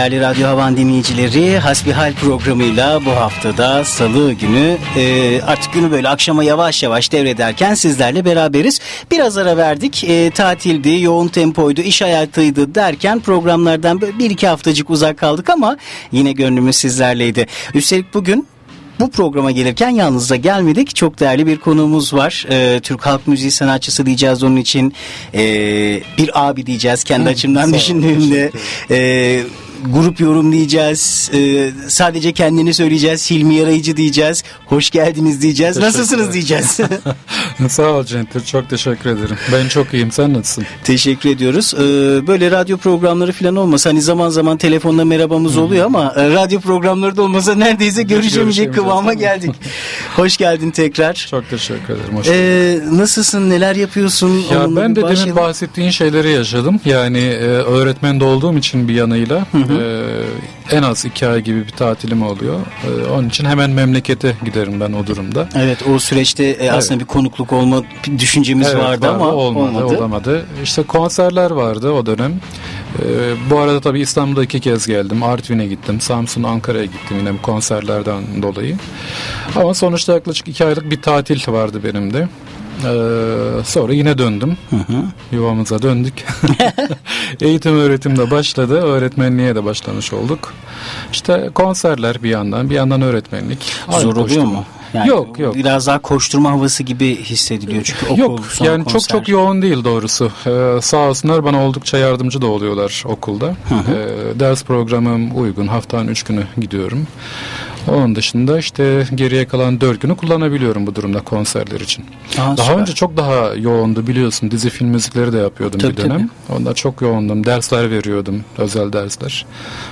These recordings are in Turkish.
Değerli Radyo Havan dinleyicileri Hasbihal programıyla bu haftada salı günü e, artık günü böyle akşama yavaş yavaş devrederken sizlerle beraberiz. Biraz ara verdik e, tatildi yoğun tempoydu iş hayatıydı derken programlardan bir iki haftacık uzak kaldık ama yine gönlümüz sizlerleydi. Üstelik bugün bu programa gelirken yalnız da gelmedik. Çok değerli bir konuğumuz var. Ee, Türk halk müziği sanatçısı diyeceğiz onun için. Ee, bir abi diyeceğiz kendi açımdan düşündüğümde. Ee, grup yorumlayacağız. Ee, sadece kendini söyleyeceğiz. Hilmi Yarayıcı diyeceğiz. Hoş geldiniz diyeceğiz. Nasılsınız diyeceğiz. Sağ ol Centil. Çok teşekkür ederim. Ben çok iyiyim. Sen nasılsın? Teşekkür ediyoruz. Ee, böyle radyo programları falan olmasa hani zaman zaman telefonda merhabamız Hı-hı. oluyor ama e, radyo programları da olmasa neredeyse görüşemeyecek kıvama geldik. Hoş geldin tekrar. Çok teşekkür ederim. Hoş ee, nasılsın? Neler yapıyorsun? Ya ben de demin bahsettiğin şeyleri yaşadım. Yani e, öğretmen de olduğum için bir yanıyla Hı-hı. Ee, en az iki ay gibi bir tatilim oluyor. Ee, onun için hemen memlekete giderim ben o durumda. Evet o süreçte e, aslında evet. bir konukluk olma düşüncemiz evet, vardı, vardı ama olmadı, olmadı. Olamadı. İşte konserler vardı o dönem. Ee, bu arada tabii İstanbul'da iki kez geldim. Artvin'e gittim. Samsun, Ankara'ya gittim yine bu konserlerden dolayı. Ama sonuçta yaklaşık iki aylık bir tatil vardı benim de. Ee, sonra yine döndüm. Hı hı. Yuvamıza döndük. Eğitim öğretim de başladı. Öğretmenliğe de başlamış olduk. İşte konserler bir yandan, bir yandan öğretmenlik. Zor oluyor mu? Yani yok yok. Biraz daha koşturma havası gibi hissediliyor çünkü okul Yok yani konser. çok çok yoğun değil doğrusu. Ee, sağ olsunlar bana oldukça yardımcı da oluyorlar okulda. Hı hı. Ee, ders programım uygun. Haftanın üç günü gidiyorum. Onun dışında işte geriye kalan dört günü kullanabiliyorum bu durumda konserler için. Aa, daha süper. önce çok daha yoğundu biliyorsun. Dizi film müzikleri de yapıyordum tabii, bir dönem. Tabii. Onda çok yoğundum. Dersler veriyordum. Özel dersler.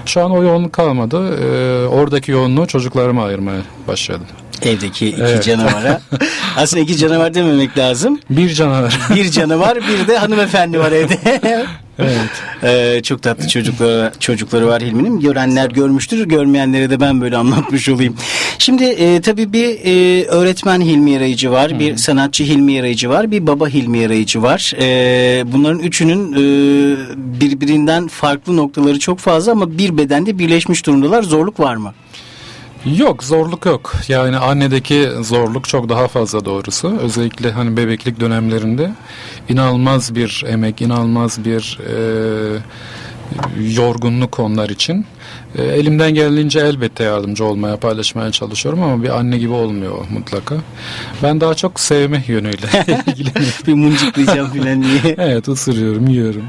Şu an o yoğunluk kalmadı. Ee, oradaki yoğunluğu çocuklarıma ayırmaya başladım. Evdeki iki evet. canavara. Aslında iki canavar dememek lazım. Bir canavar. Bir canavar bir de hanımefendi var evde. evet. Ee, çok tatlı çocukları, çocukları var Hilmi'nin. Görenler görmüştür. Görmeyenlere de ben böyle anlatmış olayım. Şimdi e, tabii bir e, öğretmen Hilmi Yarayıcı var. Hı. Bir sanatçı Hilmi Yarayıcı var. Bir baba Hilmi Yarayıcı var. E, bunların üçünün e, birbirinden farklı noktaları çok fazla ama bir bedende birleşmiş durumdalar. Zorluk var mı? Yok zorluk yok. Yani annedeki zorluk çok daha fazla doğrusu. Özellikle hani bebeklik dönemlerinde inanılmaz bir emek, inanılmaz bir e, yorgunluk onlar için. E, elimden geldiğince elbette yardımcı olmaya, paylaşmaya çalışıyorum ama bir anne gibi olmuyor mutlaka. Ben daha çok sevme yönüyle ilgileniyorum. bir muncuklayacağım filan diye. evet ısırıyorum, yiyorum.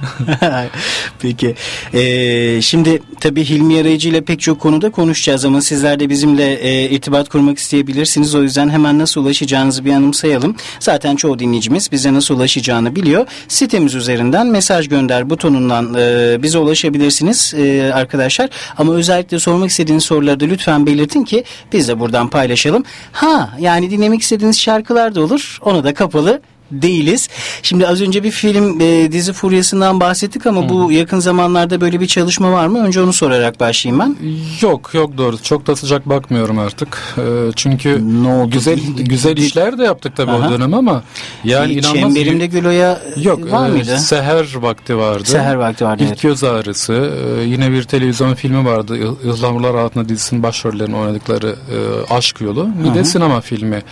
Peki. Ee, şimdi tabii Hilmi Yarayıcı ile pek çok konuda konuşacağız ama sizler de bizimle e, irtibat kurmak isteyebilirsiniz. O yüzden hemen nasıl ulaşacağınızı bir anımsayalım. Zaten çoğu dinleyicimiz bize nasıl ulaşacağını biliyor. Sitemiz üzerinden mesaj gönder butonundan e, bize ulaşabilirsiniz e, arkadaşlar. Ama özellikle sormak istediğiniz soruları da lütfen belirtin ki biz de buradan paylaşalım. Ha yani dinlemek istediğiniz şarkılar da olur. Onu da kapalı değiliz. Şimdi az önce bir film e, dizi furyasından bahsettik ama Hı. bu yakın zamanlarda böyle bir çalışma var mı? Önce onu sorarak başlayayım ben. Yok yok doğru. Çok da sıcak bakmıyorum artık. E, çünkü ne oldu? güzel güzel işler de yaptık tabii Aha. o dönem ama yani bir inanılmaz. Çemberimde Gülo'ya yok, var e, mıydı? Seher vakti vardı. Seher vakti vardı. İlk evet. göz ağrısı. E, yine bir televizyon filmi vardı. Ihlamurlar altında dizisinin başrollerini oynadıkları e, Aşk Yolu. Bir Hı-hı. de sinema filmi.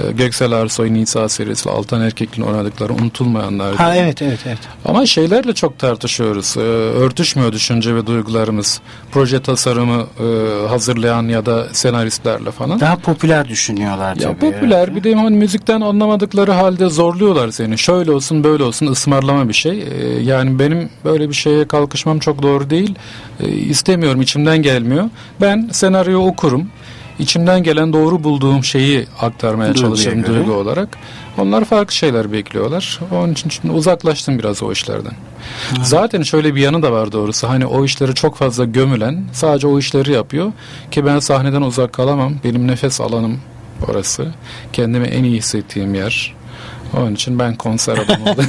E, Göksel Arsoy, Nisa serisi, Altan Erkek'in oynadıkları unutulmayanlar. Ha evet evet evet. Ama şeylerle çok tartışıyoruz. E, örtüşmüyor düşünce ve duygularımız. Proje tasarımı e, hazırlayan ya da senaristlerle falan. Daha popüler düşünüyorlar tabii. Ya popüler bir de hani müzikten anlamadıkları halde zorluyorlar seni. Şöyle olsun böyle olsun ısmarlama bir şey. Yani benim böyle bir şeye kalkışmam çok doğru değil. İstemiyorum içimden gelmiyor. Ben senaryo okurum içimden gelen doğru bulduğum şeyi aktarmaya Duyguya çalışırım göre. duygu olarak. Onlar farklı şeyler bekliyorlar. Onun için şimdi uzaklaştım biraz o işlerden. Zaten şöyle bir yanı da var doğrusu. Hani o işleri çok fazla gömülen sadece o işleri yapıyor ki ben sahneden uzak kalamam. Benim nefes alanım orası. Kendimi en iyi hissettiğim yer. Onun için ben konser adamı oldum.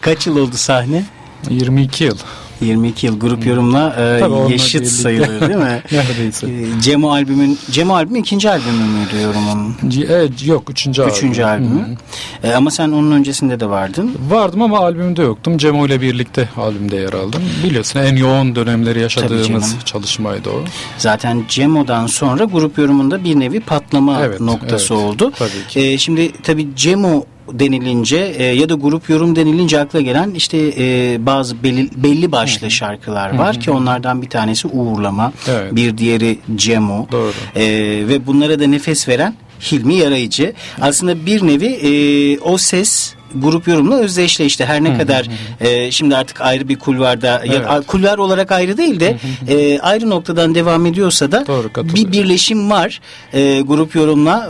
Kaç yıl oldu sahne? 22 yıl. 22 yıl grup yorumla e, Tabii yaşıt sayılır değil mi? Neredeyse. E, Cemo albümün Cemo albümü ikinci albümü müydü yorumun? Evet, yok üçüncü, Üçüncü albüm. albümü. E, ama sen onun öncesinde de vardın. Vardım ama albümde yoktum. Cemo ile birlikte albümde yer aldım. Biliyorsun en yoğun dönemleri yaşadığımız çalışmaydı o. Zaten Cemo'dan sonra grup yorumunda bir nevi patlama Evet, noktası evet. oldu. Tabii ki. E, şimdi tabii Cemo denilince e, ya da grup yorum denilince akla gelen işte e, bazı belli, belli başlı şarkılar var ki onlardan bir tanesi Uğurlama, Evet. bir diğeri Cemo Doğru. E, ve bunlara da nefes veren Hilmi Yarayıcı. Aslında bir nevi e, o ses grup yorumla özdeşleşti. Her ne kadar e, şimdi artık ayrı bir kulvarda ya Evet. a- kulvar olarak ayrı değil de e, ayrı noktadan devam ediyorsa da Doğru, bir birleşim var e, grup yorumla.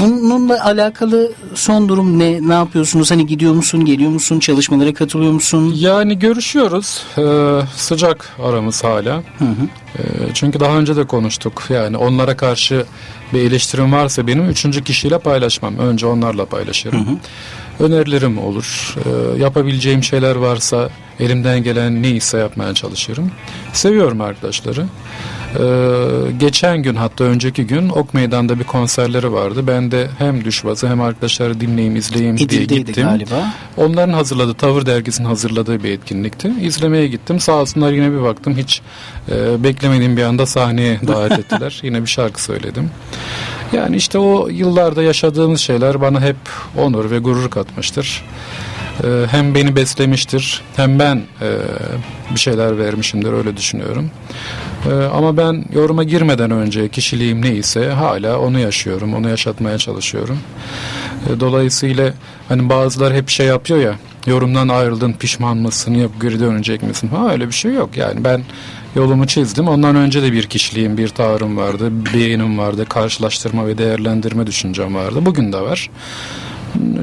Bununla alakalı son durum ne? Ne yapıyorsunuz? Hani gidiyor musun? Geliyor musun? Çalışmalara katılıyor musun? Yani görüşüyoruz. Ee, sıcak aramız hala. Ee, çünkü daha önce de konuştuk. Yani onlara karşı bir eleştirim varsa benim üçüncü kişiyle paylaşmam. Önce onlarla paylaşırım. Önerilerim olur. Ee, yapabileceğim şeyler varsa elimden gelen neyse yapmaya çalışırım. Seviyorum arkadaşları. Ee, geçen gün hatta önceki gün Ok Meydan'da bir konserleri vardı. Ben de hem Düşbaz'ı hem arkadaşları dinleyeyim, izleyeyim diye gittim. galiba. Onların hazırladığı, Tavır Dergisi'nin hazırladığı bir etkinlikti. İzlemeye gittim. Sağ olsunlar yine bir baktım. Hiç e, beklemediğim bir anda sahneye davet ettiler. yine bir şarkı söyledim. Yani işte o yıllarda yaşadığımız şeyler bana hep onur ve gurur katmıştır. E, hem beni beslemiştir hem ben e, bir şeyler vermişimdir öyle düşünüyorum. E, ama ben yoruma girmeden önce kişiliğim neyse hala onu yaşıyorum, onu yaşatmaya çalışıyorum. E, Dolayısıyla hani bazılar hep şey yapıyor ya yorumdan ayrıldın pişman mısın yok geri dönecek misin? Ha öyle bir şey yok yani ben yolumu çizdim. Ondan önce de bir kişiliğim, bir tavrım vardı, beğenim vardı, karşılaştırma ve değerlendirme düşüncem vardı. Bugün de var.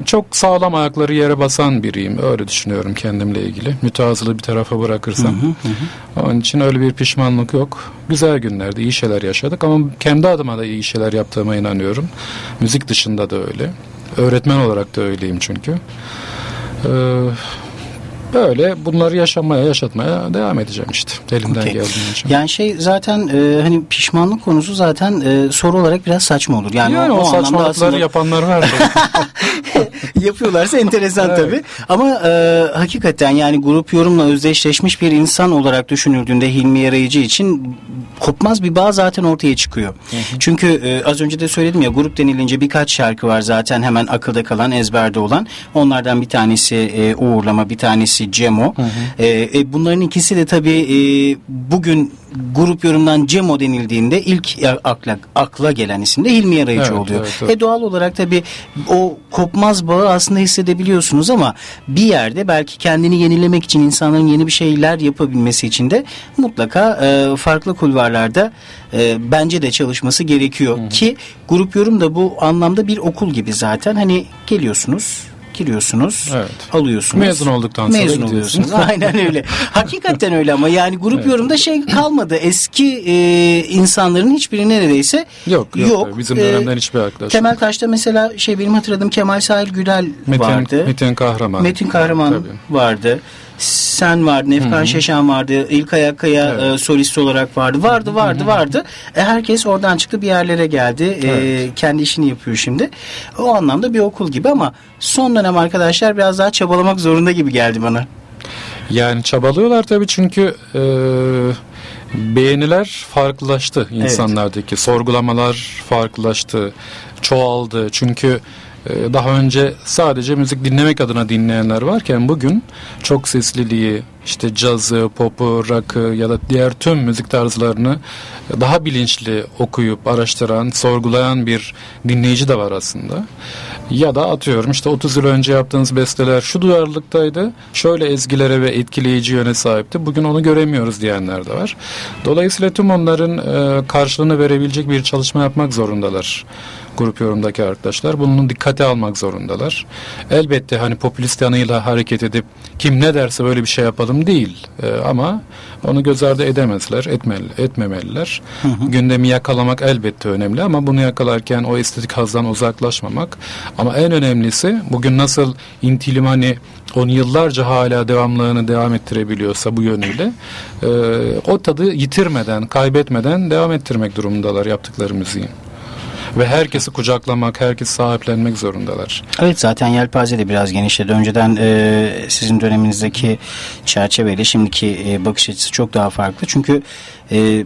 Çok sağlam ayakları yere basan biriyim. Öyle düşünüyorum kendimle ilgili. Mütevazılığı bir tarafa bırakırsam. Onun için öyle bir pişmanlık yok. Güzel günlerde iyi şeyler yaşadık ama kendi adıma da iyi şeyler yaptığıma inanıyorum. Müzik dışında da öyle. Öğretmen olarak da öyleyim çünkü. Ee, böyle bunları yaşamaya, yaşatmaya devam edeceğim işte. Elimden Okey. geldiğince. Yani şey zaten e, hani pişmanlık konusu zaten e, soru olarak biraz saçma olur. Yani, Yani, o, o, o saçmalıkları aslında yapanlar var. yapıyorlarsa enteresan Evet. tabii. Ama e, hakikaten yani grup yorumla özdeşleşmiş bir insan olarak düşünüldüğünde Hilmi Yarayıcı için kopmaz bir bağ zaten ortaya çıkıyor. Çünkü e, az önce de söyledim ya grup denilince birkaç şarkı var zaten hemen akılda kalan ezberde olan. Onlardan bir tanesi e, Uğurlama bir tanesi Cemo. E, e, bunların ikisi de tabii e, bugün grup yorumdan Cemo denildiğinde ilk akla, akla gelen isim de Hilmi Yarayıcı Evet, oluyor. evet, evet. E doğal olarak tabii o kopmaz bağı aslında hissedebiliyorsunuz ama bir yerde belki kendini yenilemek için insanların yeni bir şeyler yapabilmesi için de mutlaka e, farklı kulvarlarda e, bence de çalışması gerekiyor ki grup yorum da bu anlamda bir okul gibi zaten hani geliyorsunuz giriyorsunuz, Evet. alıyorsunuz. Mezun olduktan sonra Mezun oluyorsunuz. Aynen öyle. Hakikaten öyle ama yani grup yorumda şey kalmadı. Eski e, insanların hiçbiri neredeyse yok, yok. tabii. Bizim E, dönemden hiçbir arkadaş. Temel Taş'ta mesela şey benim hatırladığım Kemal Sahil Gülel Metin, vardı. Metin Kahraman. Metin Kahraman Tabii. vardı. Sen vardın, Efkan Şeşen vardı, İlkay Akkaya Evet. e, solist olarak vardı. Vardı, vardı, vardı. E, herkes oradan çıktı bir yerlere geldi. E, Evet. kendi işini yapıyor şimdi. O anlamda bir okul gibi ama son dönem arkadaşlar biraz daha çabalamak zorunda gibi geldi bana. Yani çabalıyorlar tabii çünkü e, beğeniler farklılaştı insanlardaki. Sorgulamalar farklılaştı, çoğaldı. Çünkü e, daha önce sadece müzik dinlemek adına dinleyenler varken bugün çok sesliliği, işte cazı, popu, rock'ı ya da diğer tüm müzik tarzlarını daha bilinçli okuyup araştıran, sorgulayan bir dinleyici de var aslında. Ya da atıyorum işte 30 yıl önce yaptığınız besteler şu duyarlılıktaydı, şöyle ezgilere ve etkileyici yöne sahipti. Bugün onu göremiyoruz diyenler de var. Dolayısıyla tüm onların e, karşılığını verebilecek bir çalışma yapmak zorundalar grup yorumdaki arkadaşlar. Bunun dikkate almak zorundalar. Elbette hani popülist yanıyla hareket edip kim ne derse böyle bir şey yapalım değil. E, ama onu göz ardı edemezler, etmeli, etmemeliler. Hı hı. Gündemi yakalamak elbette önemli ama bunu yakalarken o estetik hazdan uzaklaşmamak. Ama en önemlisi bugün nasıl Intilimani onu yıllarca hala devamlılığını devam ettirebiliyorsa bu yönüyle e, o tadı yitirmeden, kaybetmeden devam ettirmek durumundalar yaptıkları müziğin ve herkesi kucaklamak, herkesi sahiplenmek zorundalar. Evet zaten yelpaze de biraz genişledi. Önceden e, sizin döneminizdeki çerçeveyle şimdiki e, bakış açısı çok daha farklı. Çünkü e,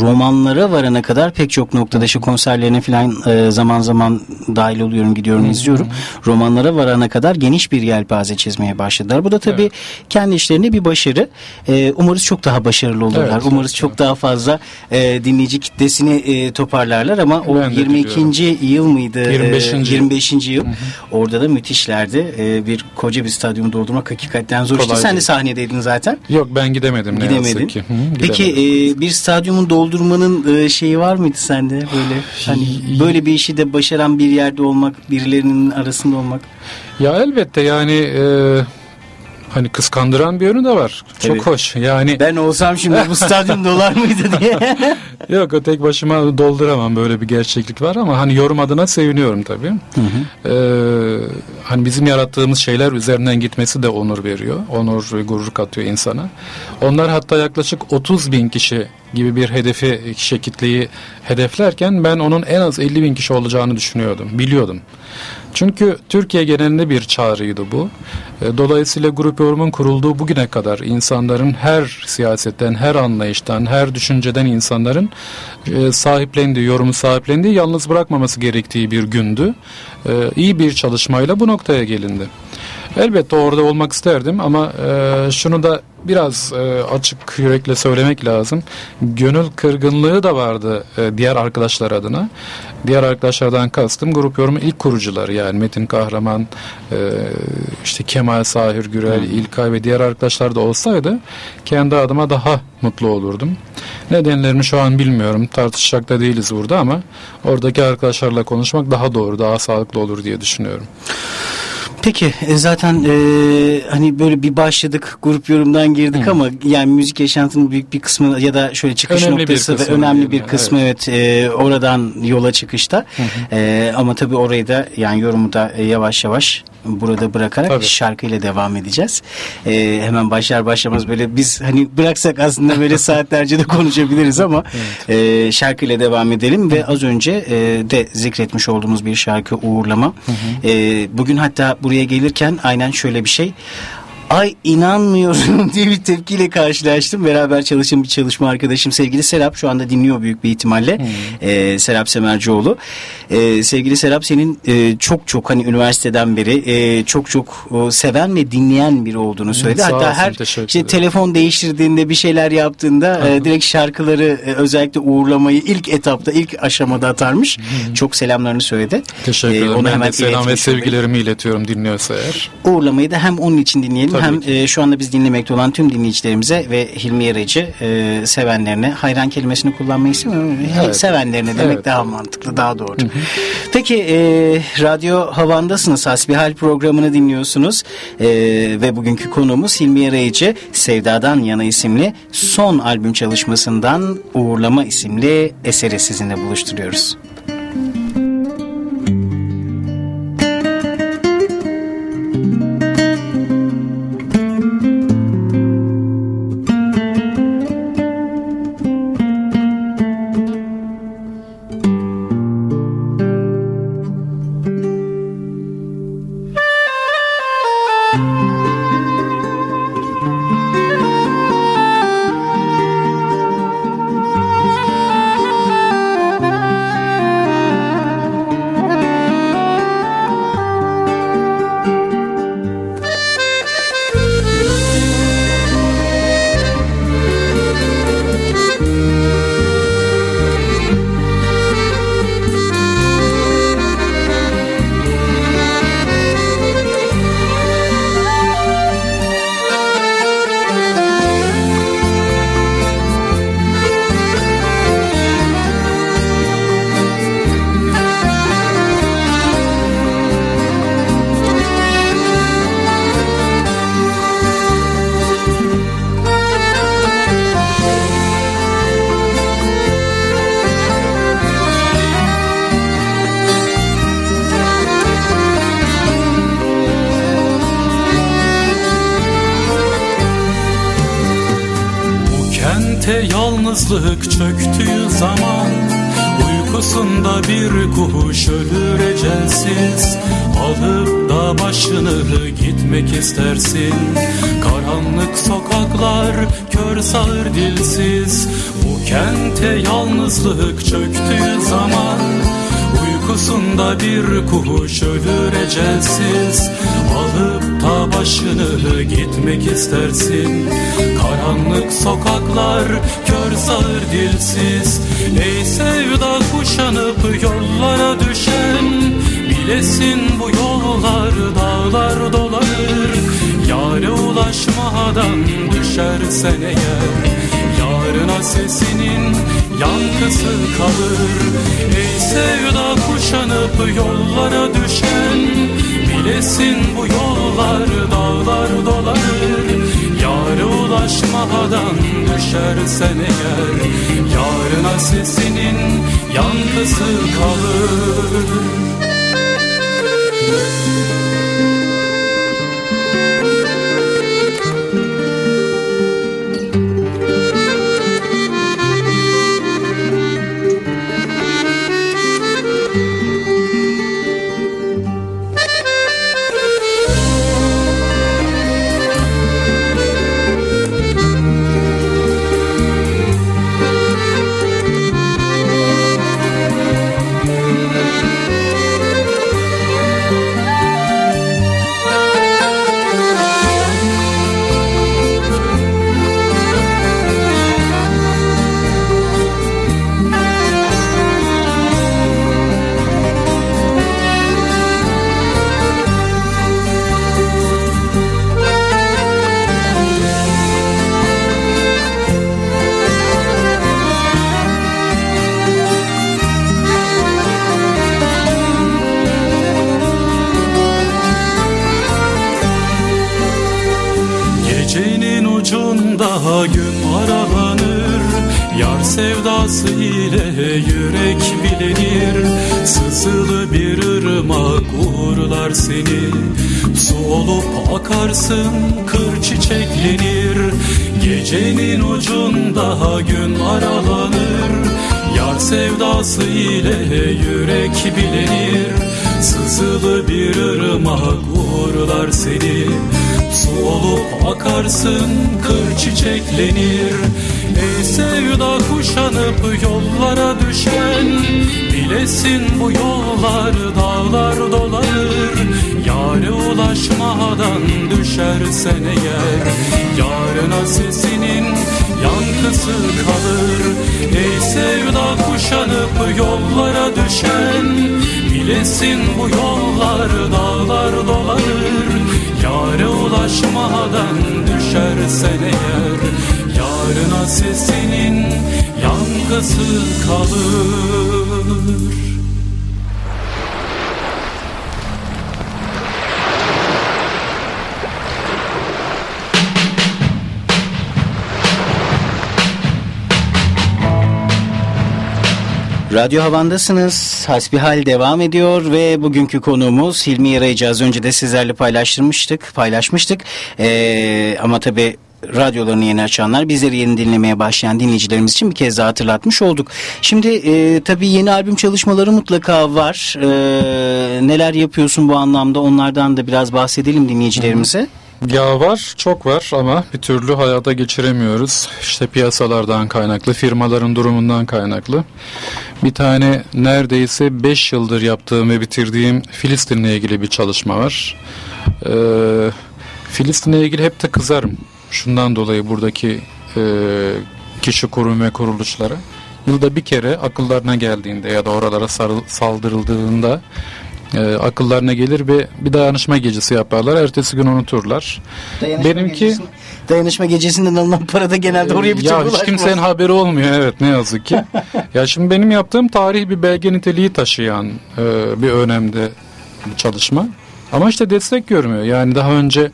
romanlara varana kadar pek çok noktada şu konserlerine falan e, zaman zaman dahil oluyorum gidiyorum hmm. izliyorum. Romanlara varana kadar geniş bir yelpaze çizmeye başladılar. Bu da tabii evet. kendi işlerinde bir başarı. E, umarız çok daha başarılı olurlar. Evet, umarız evet, çok evet. daha fazla e, dinleyici kitlesini e, toparlarlar ama ben o 22. yıl mıydı? 25. E, 25. yıl. Hı Orada da müthişlerdi. E, bir koca bir stadyumu doldurmak hakikaten zor. işte sen de sahnedeydin zaten. Yok ben gidemedim ne Gidemedin. yazık ki. Hı, Peki e, bir stadyumun doldurmanın e, şeyi var mıydı sende böyle hani böyle bir işi de başaran bir yerde olmak, birilerinin arasında olmak? Ya elbette yani e, hani kıskandıran bir yönü de var. Çok evet. hoş. Yani ben olsam şimdi bu stadyum dolar mıydı diye. Yok o tek başıma dolduramam böyle bir gerçeklik var ama hani yorum adına seviniyorum tabii. Hı hı. Ee, hani bizim yarattığımız şeyler üzerinden gitmesi de onur veriyor. Onur ve gurur katıyor insana. Onlar hatta yaklaşık 30 bin kişi gibi bir hedefi kişi kitleyi hedeflerken ben onun en az 50 bin kişi olacağını düşünüyordum. Biliyordum. Çünkü Türkiye genelinde bir çağrıydı bu. E, dolayısıyla grup yorumun kurulduğu bugüne kadar insanların her siyasetten, her anlayıştan, her düşünceden insanların e, sahiplendiği, yorumu sahiplendiği, yalnız bırakmaması gerektiği bir gündü. E, iyi bir çalışmayla bu noktaya gelindi. Elbette orada olmak isterdim ama şunu da biraz e, açık yürekle söylemek lazım. Gönül kırgınlığı da vardı e, diğer arkadaşlar adına. Diğer arkadaşlardan kastım grup yorumu ilk kurucuları yani Metin Kahraman, e, işte Kemal Sahir Gürel, hmm. İlkay ve diğer arkadaşlar da olsaydı kendi adıma daha mutlu olurdum. Nedenlerini şu an bilmiyorum. Tartışacak da değiliz burada ama oradaki arkadaşlarla konuşmak daha doğru, daha sağlıklı olur diye düşünüyorum. Peki e, zaten e, hani böyle bir başladık grup yorumdan girdik Hı. ama yani müzik yaşantının büyük bir kısmı ya da şöyle çıkış önemli noktası ve önemli bir kısmı evet, evet e, oradan yola çıkışta. Hı hı. E, ama tabii orayı da yani yorumu da yavaş yavaş burada bırakarak Tabii. şarkıyla devam edeceğiz. Ee, hemen başlar başlamaz böyle biz hani bıraksak aslında böyle saatlerce de konuşabiliriz ama evet. e, şarkıyla devam edelim ve az önce e, de zikretmiş olduğumuz bir şarkı Uğurlama. Hı hı. E, bugün hatta buraya gelirken aynen şöyle bir şey ay inanmıyorum diye bir tepkiyle karşılaştım. Beraber çalışan bir çalışma arkadaşım sevgili Serap şu anda dinliyor büyük bir ihtimalle. Hmm. Ee, Serap Semercioğlu. Ee, sevgili Serap senin e, çok çok hani üniversiteden beri e, çok çok o, seven ve dinleyen biri olduğunu söyledi. Hmm, Hatta her işte telefon değiştirdiğinde bir şeyler yaptığında e, direkt şarkıları e, özellikle uğurlamayı ilk etapta ilk aşamada atarmış. Hmm. Çok selamlarını söyledi. Teşekkür ederim. Ee, onu ben hemen selam ve sevgilerimi iletiyorum dinliyorsa eğer. Uğurlamayı da hem onun için dinleyelim Tabii hem e, şu anda biz dinlemekte olan tüm dinleyicilerimize ve Hilmi Yarıcı e, sevenlerine hayran kelimesini kullanmayı istemiyorum. Evet. Sevenlerine demek evet. daha mantıklı, daha doğru. Hı hı. Peki e, Radyo Havan'dasınız. Hasbihal programını dinliyorsunuz. E, ve bugünkü konuğumuz Hilmi Yarıcı Sevdadan Yana isimli son albüm çalışmasından Uğurlama isimli eseri sizinle buluşturuyoruz. Ecelsiz Alıp ta başını gitmek istersin. Karanlık sokaklar kör sağır dilsiz. Ey sevda kuşanıp yollara düşen Bilesin bu yollar dağlar dolanır. Yâre ulaşmadan düşersen eğer. Yarına sesinin yankısı kalır. Ey sevda kuşanıp yollara düşen Bilesin bu yollar dağlar dolanır Yâre ulaşmadan düşersen eğer Yarına sesinin yankısı kalır. Gecenin akarsın kır çiçeklenir. Ey sevda kuşanıp yollara düşen Bilesin bu yollar dağlar dolanır. Yâre ulaşmadan düşersen eğer Yarına sesinin yankısı kalır. Ey sevda kuşanıp yollara düşen Bilesin bu yollar dağlar dolanır Yâre ulaşmadan düşersen eğer Yarına sesinin yankısı kalır Radyo Havan'dasınız. Hasbihal devam ediyor ve bugünkü konuğumuz Hilmi Yarayıcı. Az önce de sizlerle paylaştırmıştık, paylaşmıştık. Ee, ama tabii radyolarını yeni açanlar, bizleri yeni dinlemeye başlayan dinleyicilerimiz için bir kez daha hatırlatmış olduk. Şimdi e, tabii yeni albüm çalışmaları mutlaka var. E, neler yapıyorsun bu anlamda? Onlardan da biraz bahsedelim dinleyicilerimize. Ya var, çok var ama bir türlü hayata geçiremiyoruz. İşte piyasalardan kaynaklı, firmaların durumundan kaynaklı. Bir tane neredeyse 5 yıldır yaptığım ve bitirdiğim Filistin'le ilgili bir çalışma var. Ee, Filistin'le ilgili hep de kızarım. Şundan dolayı buradaki e, kişi kurum ve kuruluşlara. Yılda bir kere akıllarına geldiğinde ya da oralara saldırıldığında e, akıllarına gelir ve bir dayanışma gecesi yaparlar. Ertesi gün unuturlar. Dayanışma Benimki gecesi- dayanışma gecesinden alınan para da genelde oraya bir ya hiç ulaşmaz. kimsenin haberi olmuyor evet ne yazık ki. ya şimdi benim yaptığım tarihi bir belge niteliği taşıyan e, bir önemde bir çalışma. Ama işte destek görmüyor. Yani daha önce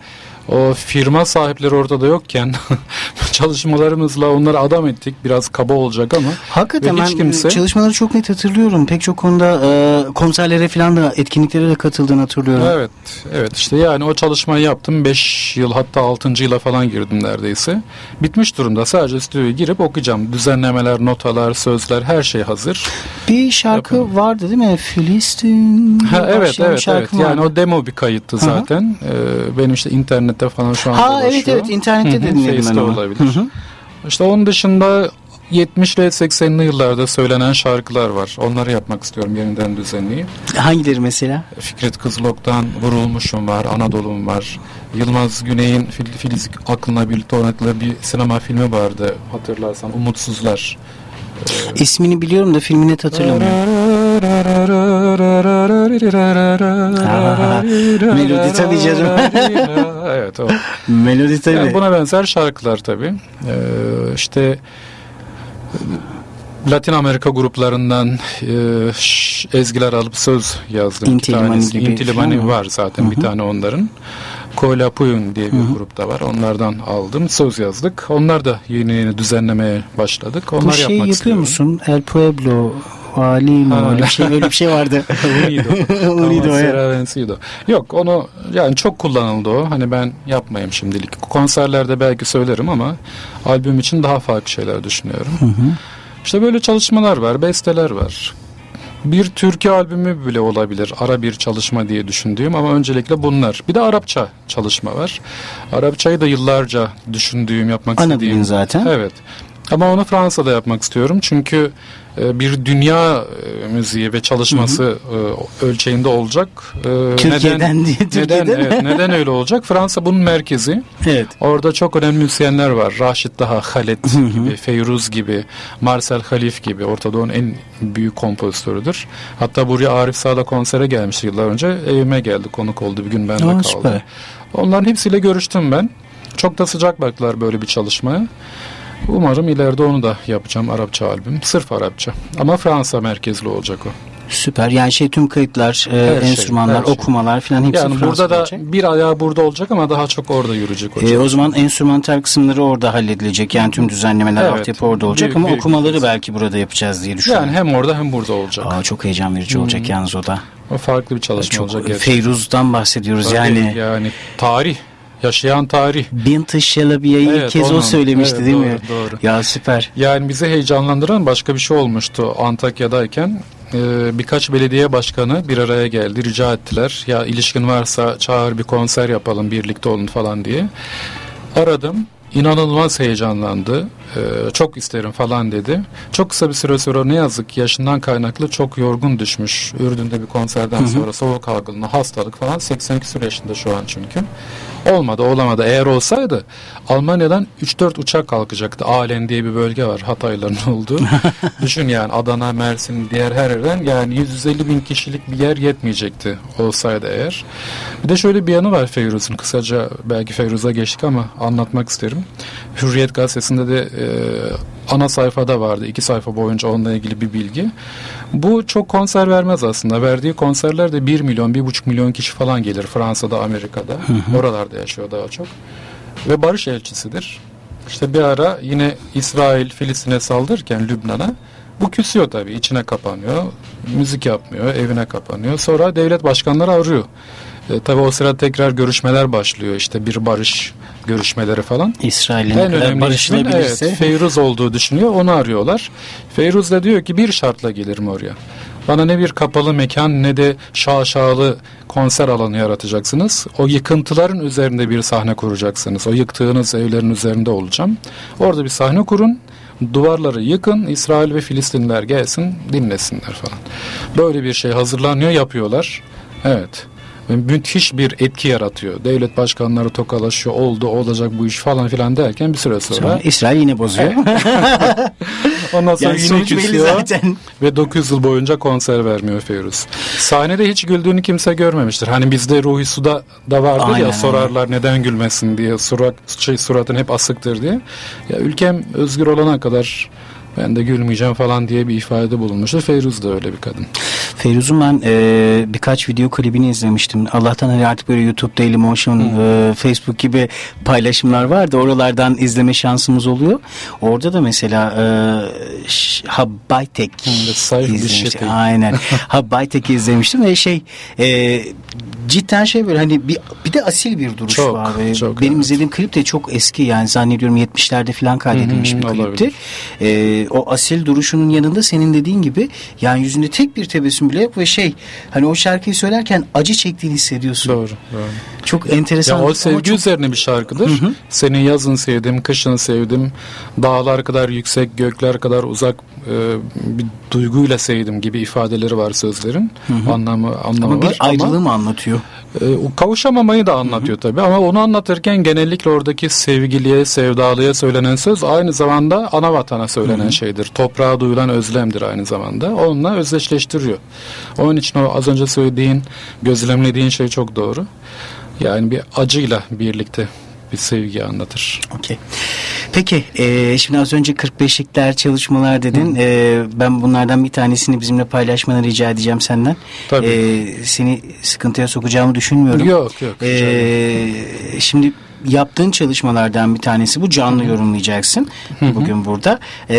o firma sahipleri ortada yokken çalışmalarımızla onları adam ettik. Biraz kaba olacak ama. Hakikaten hiç kimse- çalışmaları çok net hatırlıyorum. Pek çok konuda e, konserlere falan da etkinliklere de katıldığını hatırlıyorum. Evet, evet işte yani o çalışmayı yaptım. 5 yıl hatta 6. yıla falan girdim neredeyse. Bitmiş durumda. Sadece stüdyoya girip okuyacağım. Düzenlemeler, notalar, sözler her şey hazır. Bir şarkı vardı değil mi? Filistin. Ha, evet evet evet. Yani o demo bir kayıttı Hı hı. zaten. Ee, benim işte internette falan şu an Ha dolaşıyor. evet evet internette Hı de dinledim ben onu. olabilir. Hı hı. İşte onun dışında 70'li 80'li yıllarda söylenen şarkılar var. Onları yapmak istiyorum yeniden düzenleyip. Hangileri mesela? Fikret Kızılok'tan Vurulmuşum var, Anadolu'm var. Yılmaz Güney'in Fil, Filiz Aklına birlikte oynadığı bir sinema filmi vardı hatırlarsan Umutsuzlar. İsmini biliyorum da filmi net hatırlamıyorum. Aa, melodi tabii canım. evet o. Melodi tabii. Yani buna benzer şarkılar tabii. Ee, işte Latin Amerika gruplarından e, ezgiler alıp söz yazdım. İnti İki Limani tanesi. gibi İnti falan Limani mı? var zaten bir tane onların. Kola Puyun diye bir grup da var. Onlardan aldım. Söz yazdık. Onlar da yeni yeni düzenlemeye başladık. Onlar Bu şey yapmak yapıyor istiyorum. musun? El Pueblo, Alimo Ha. öyle bir şey, öyle bir şey vardı. Unido. Unido, Vencido. Yok onu yani çok kullanıldı o. Hani ben yapmayayım şimdilik. Konserlerde belki söylerim ama albüm için daha farklı şeyler düşünüyorum. İşte böyle çalışmalar var, besteler var. Bir türkü albümü bile olabilir. Ara bir çalışma diye düşündüğüm ama öncelikle bunlar. Bir de Arapça çalışma var. Arapçayı da yıllarca düşündüğüm, yapmak Ana istediğim. dilin zaten. Evet. Ama onu Fransa'da yapmak istiyorum. Çünkü bir dünya e, müziği ve çalışması e, ölçeğinde olacak. E, Türkiye'den diye, neden, Türkiye'den. evet, neden öyle olacak? Fransa bunun merkezi. Evet. Orada çok önemli müzisyenler var. Raşit Daha, Halet gibi, Feyruz gibi, Marcel Halif gibi. Orta Doğu'nun en büyük kompozitörüdür. Hatta buraya Arif Sağ'da konsere gelmişti yıllar önce. Evime geldi, konuk oldu. Bir gün bende kaldı. süper. Onların hepsiyle görüştüm ben. Çok da sıcak baktılar böyle bir çalışmaya. Umarım ileride onu da yapacağım Arapça albüm. Sırf Arapça. Ama Fransa merkezli olacak o. Süper. Yani şey tüm kayıtlar, e, Her şey, enstrümanlar, şey. okumalar falan hepsi Yani Fransa'da burada da olacak. bir ayağı burada olacak ama daha çok orada yürüyecek E, hocam. o zaman enstrümantal kısımları orada halledilecek. Yani tüm düzenlemeler, Evet. altyapı orada olacak Büyük- ama büyük okumaları bir- belki burada yapacağız diye düşünüyorum. yani hem orada hem burada olacak. Aa, çok heyecan verici olacak yalnız o da. O farklı bir çalışma olacak Çok gerçekten. Feyruz'dan bahsediyoruz Tabii, yani. yani tarih, yaşayan tarih. Bint Şelabiye'yi ilk Evet, kez o onun. söylemişti Evet, değil doğru, mi? doğru. Ya süper. Yani bizi heyecanlandıran başka bir şey olmuştu Antakya'dayken. Ee, birkaç belediye başkanı bir araya geldi, rica ettiler. Ya ilişkin varsa çağır bir konser yapalım, birlikte olun falan diye. Aradım. İnanılmaz heyecanlandı. Ee, çok isterim falan dedi. Çok kısa bir süre sonra ne yazık ki yaşından kaynaklı çok yorgun düşmüş. Ürdün'de bir konserden sonra soğuk algınlığı, hastalık falan 80 küsur yaşında şu an çünkü. Olmadı olamadı. Eğer olsaydı Almanya'dan 3-4 uçak kalkacaktı. Alen diye bir bölge var Hatayların olduğu. Düşün yani Adana, Mersin, diğer her yerden yani 150 bin kişilik bir yer yetmeyecekti olsaydı eğer. Bir de şöyle bir yanı var Feyruz'un. Kısaca belki Feyruz'a geçtik ama anlatmak isterim. Hürriyet gazetesinde de e, ana sayfada vardı. iki sayfa boyunca onunla ilgili bir bilgi. Bu çok konser vermez aslında. Verdiği konserler de 1 milyon, 1,5 milyon kişi falan gelir Fransa'da, Amerika'da. Oralarda yaşıyor daha çok. Ve barış elçisidir. İşte bir ara yine İsrail Filistin'e saldırırken Lübnan'a bu küsüyor tabii. içine kapanıyor. Müzik yapmıyor. Evine kapanıyor. Sonra devlet başkanları arıyor. E, tabii o sırada tekrar görüşmeler başlıyor. İşte bir barış görüşmeleri falan. İsrail'in En önemli barışılabilirse. evet, Feyruz olduğu düşünüyor. Onu arıyorlar. Feyruz da diyor ki bir şartla gelirim oraya. Bana ne bir kapalı mekan ne de şaşalı konser alanı yaratacaksınız. O yıkıntıların üzerinde bir sahne kuracaksınız. O yıktığınız evlerin üzerinde olacağım. Orada bir sahne kurun. Duvarları yıkın. İsrail ve Filistinliler gelsin dinlesinler falan. Böyle bir şey hazırlanıyor yapıyorlar. Evet. Müthiş bir etki yaratıyor. Devlet başkanları tokalaşıyor. Oldu olacak bu iş falan filan derken bir süre sonra Sonra İsrail yine bozuyor. ondan sonra yani yine küsüyor. zaten. Ve 9 yıl boyunca konser vermiyor Feyruz. Sahnede hiç güldüğünü kimse görmemiştir. Hani bizde Ruhi Su'da da vardır Aynen, ya sorarlar neden gülmesin diye. Surat, şey, suratın hep asıktır diye. Ya ülkem özgür olana kadar ben de gülmeyeceğim falan diye bir ifade bulunmuştu. Feyruz da öyle bir kadın. Feyruz'un ben e, birkaç video klibini izlemiştim. Allah'tan hani artık böyle YouTube, Dailymotion, e, Facebook gibi paylaşımlar var da oralardan izleme şansımız oluyor. Orada da mesela e, Habbaytek izlemiştim. şey. Aynen. Habbaytek'i izlemiştim ve şey e, cidden şey böyle hani bir, bir de asil bir duruş Çok, var. Ve çok, Benim evet. izlediğim klip de çok eski yani zannediyorum 70'lerde falan kaydedilmiş hı, bir klipti. olabilir. O asil duruşunun yanında senin dediğin gibi yani yüzünde tek bir tebessüm bile yok ve şey hani o şarkıyı söylerken acı çektiğini hissediyorsun. Doğru. doğru. Çok enteresan. Ya o sevgi çok- üzerine bir şarkıdır. Seni yazın sevdim, kışın sevdim. Dağlar kadar yüksek, gökler kadar uzak e, bir duyguyla sevdim gibi ifadeleri var sözlerin. Anlamı anlamı ama var bir ayrılığı mı anlatıyor? E, kavuşamamayı da anlatıyor tabii ama onu anlatırken genellikle oradaki sevgiliye, sevdalıya söylenen söz aynı zamanda ana vatana söylenen şeydir. Toprağa duyulan özlemdir aynı zamanda. Onunla özdeşleştiriyor. Onun için o az önce söylediğin, gözlemlediğin şey çok doğru. Yani bir acıyla birlikte bir sevgi anlatır. Okey. Peki e, şimdi az önce 45'likler çalışmalar dedin. E, ben bunlardan bir tanesini bizimle paylaşmanı rica edeceğim senden. Tabii. E, seni sıkıntıya sokacağımı düşünmüyorum. Yok yok. E, şimdi yaptığın çalışmalardan bir tanesi bu canlı yorumlayacaksın bugün burada E,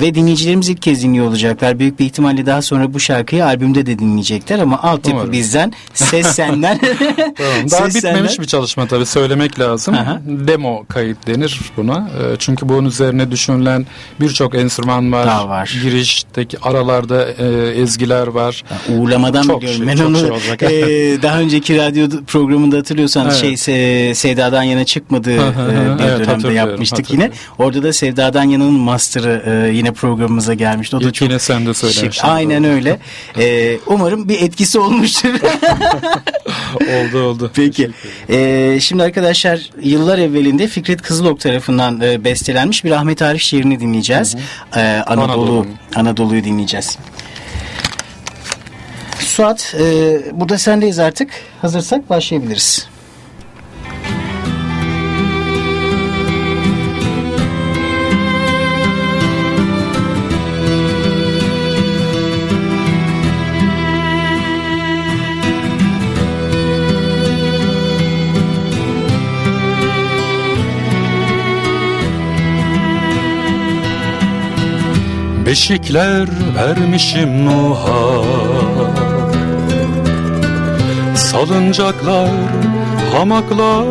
ve dinleyicilerimiz ilk kez dinliyor olacaklar büyük bir ihtimalle daha sonra bu şarkıyı albümde de dinleyecekler ama altyapı Umarım. bizden ses senden Tamam, daha Ses bitmemiş senden. bir çalışma tabii söylemek lazım. Aha. Demo kayıt denir buna. E, Çünkü bunun üzerine düşünülen birçok enstrüman var. Daha var. Girişteki aralarda e, ezgiler var. Uğurlamadan Çok biliyorum. şey, ben onu şey olacak. e, daha önceki radyo programında hatırlıyorsan Evet. şey Se- Sevda'dan yana çıkmadığı hı hı. e, bir Evet, dönemde yapmıştık yine. Orada da Sevda'dan yananın master'ı e, yine programımıza gelmişti. O da çok yine sen de söylemiştin. Aynen Doğru. öyle. E, umarım bir etkisi olmuştur. oldu oldu. Peki. E, şimdi arkadaşlar yıllar evvelinde Fikret Kızılok tarafından e, bestelenmiş bir Ahmet Arif şiirini dinleyeceğiz. E, Anadolu Anadolu. Anadolu'yu dinleyeceğiz. Suat e, burada sendeyiz artık. Hazırsak başlayabiliriz. Beşikler vermişim Nuh'a Salıncaklar, hamaklar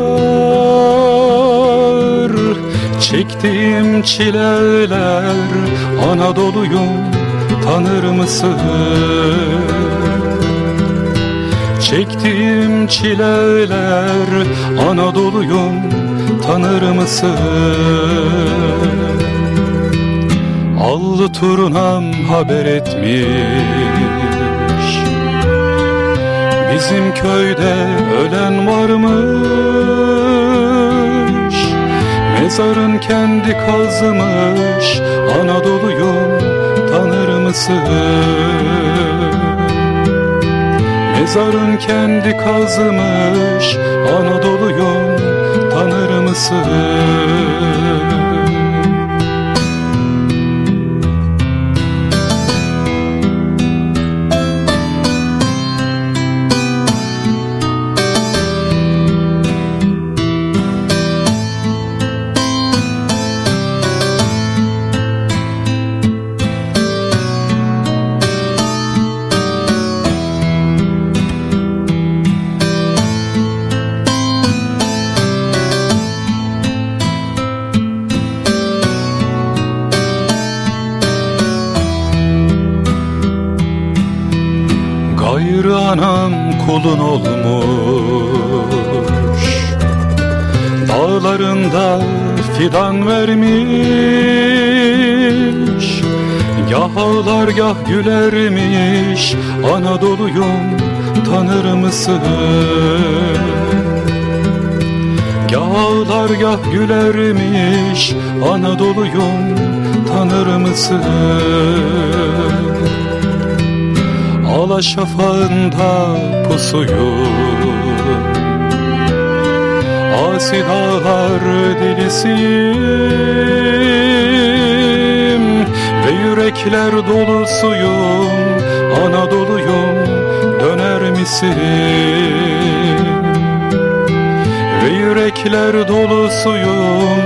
Çektiğim çileler Anadolu'yum tanır mısın? Çektiğim çileler Anadolu'yum tanır mısın? Allı turnam haber etmiş Bizim köyde ölen varmış Mezarın kendi kazımış Anadolu'yum tanır mısın? Mezarın kendi kazımış Anadolu'yum tanır mısın? Anam kulun olmuş Dağlarında fidan vermiş Gah ağlar gah gülermiş Anadolu'yum tanır mısın? Gah ağlar gah gülermiş Anadolu'yum tanır mısın? Ala şafağında pusuyum Asi dağlar delisiyim Ve yürekler dolusuyum Anadolu'yum döner misin? Ve yürekler dolusuyum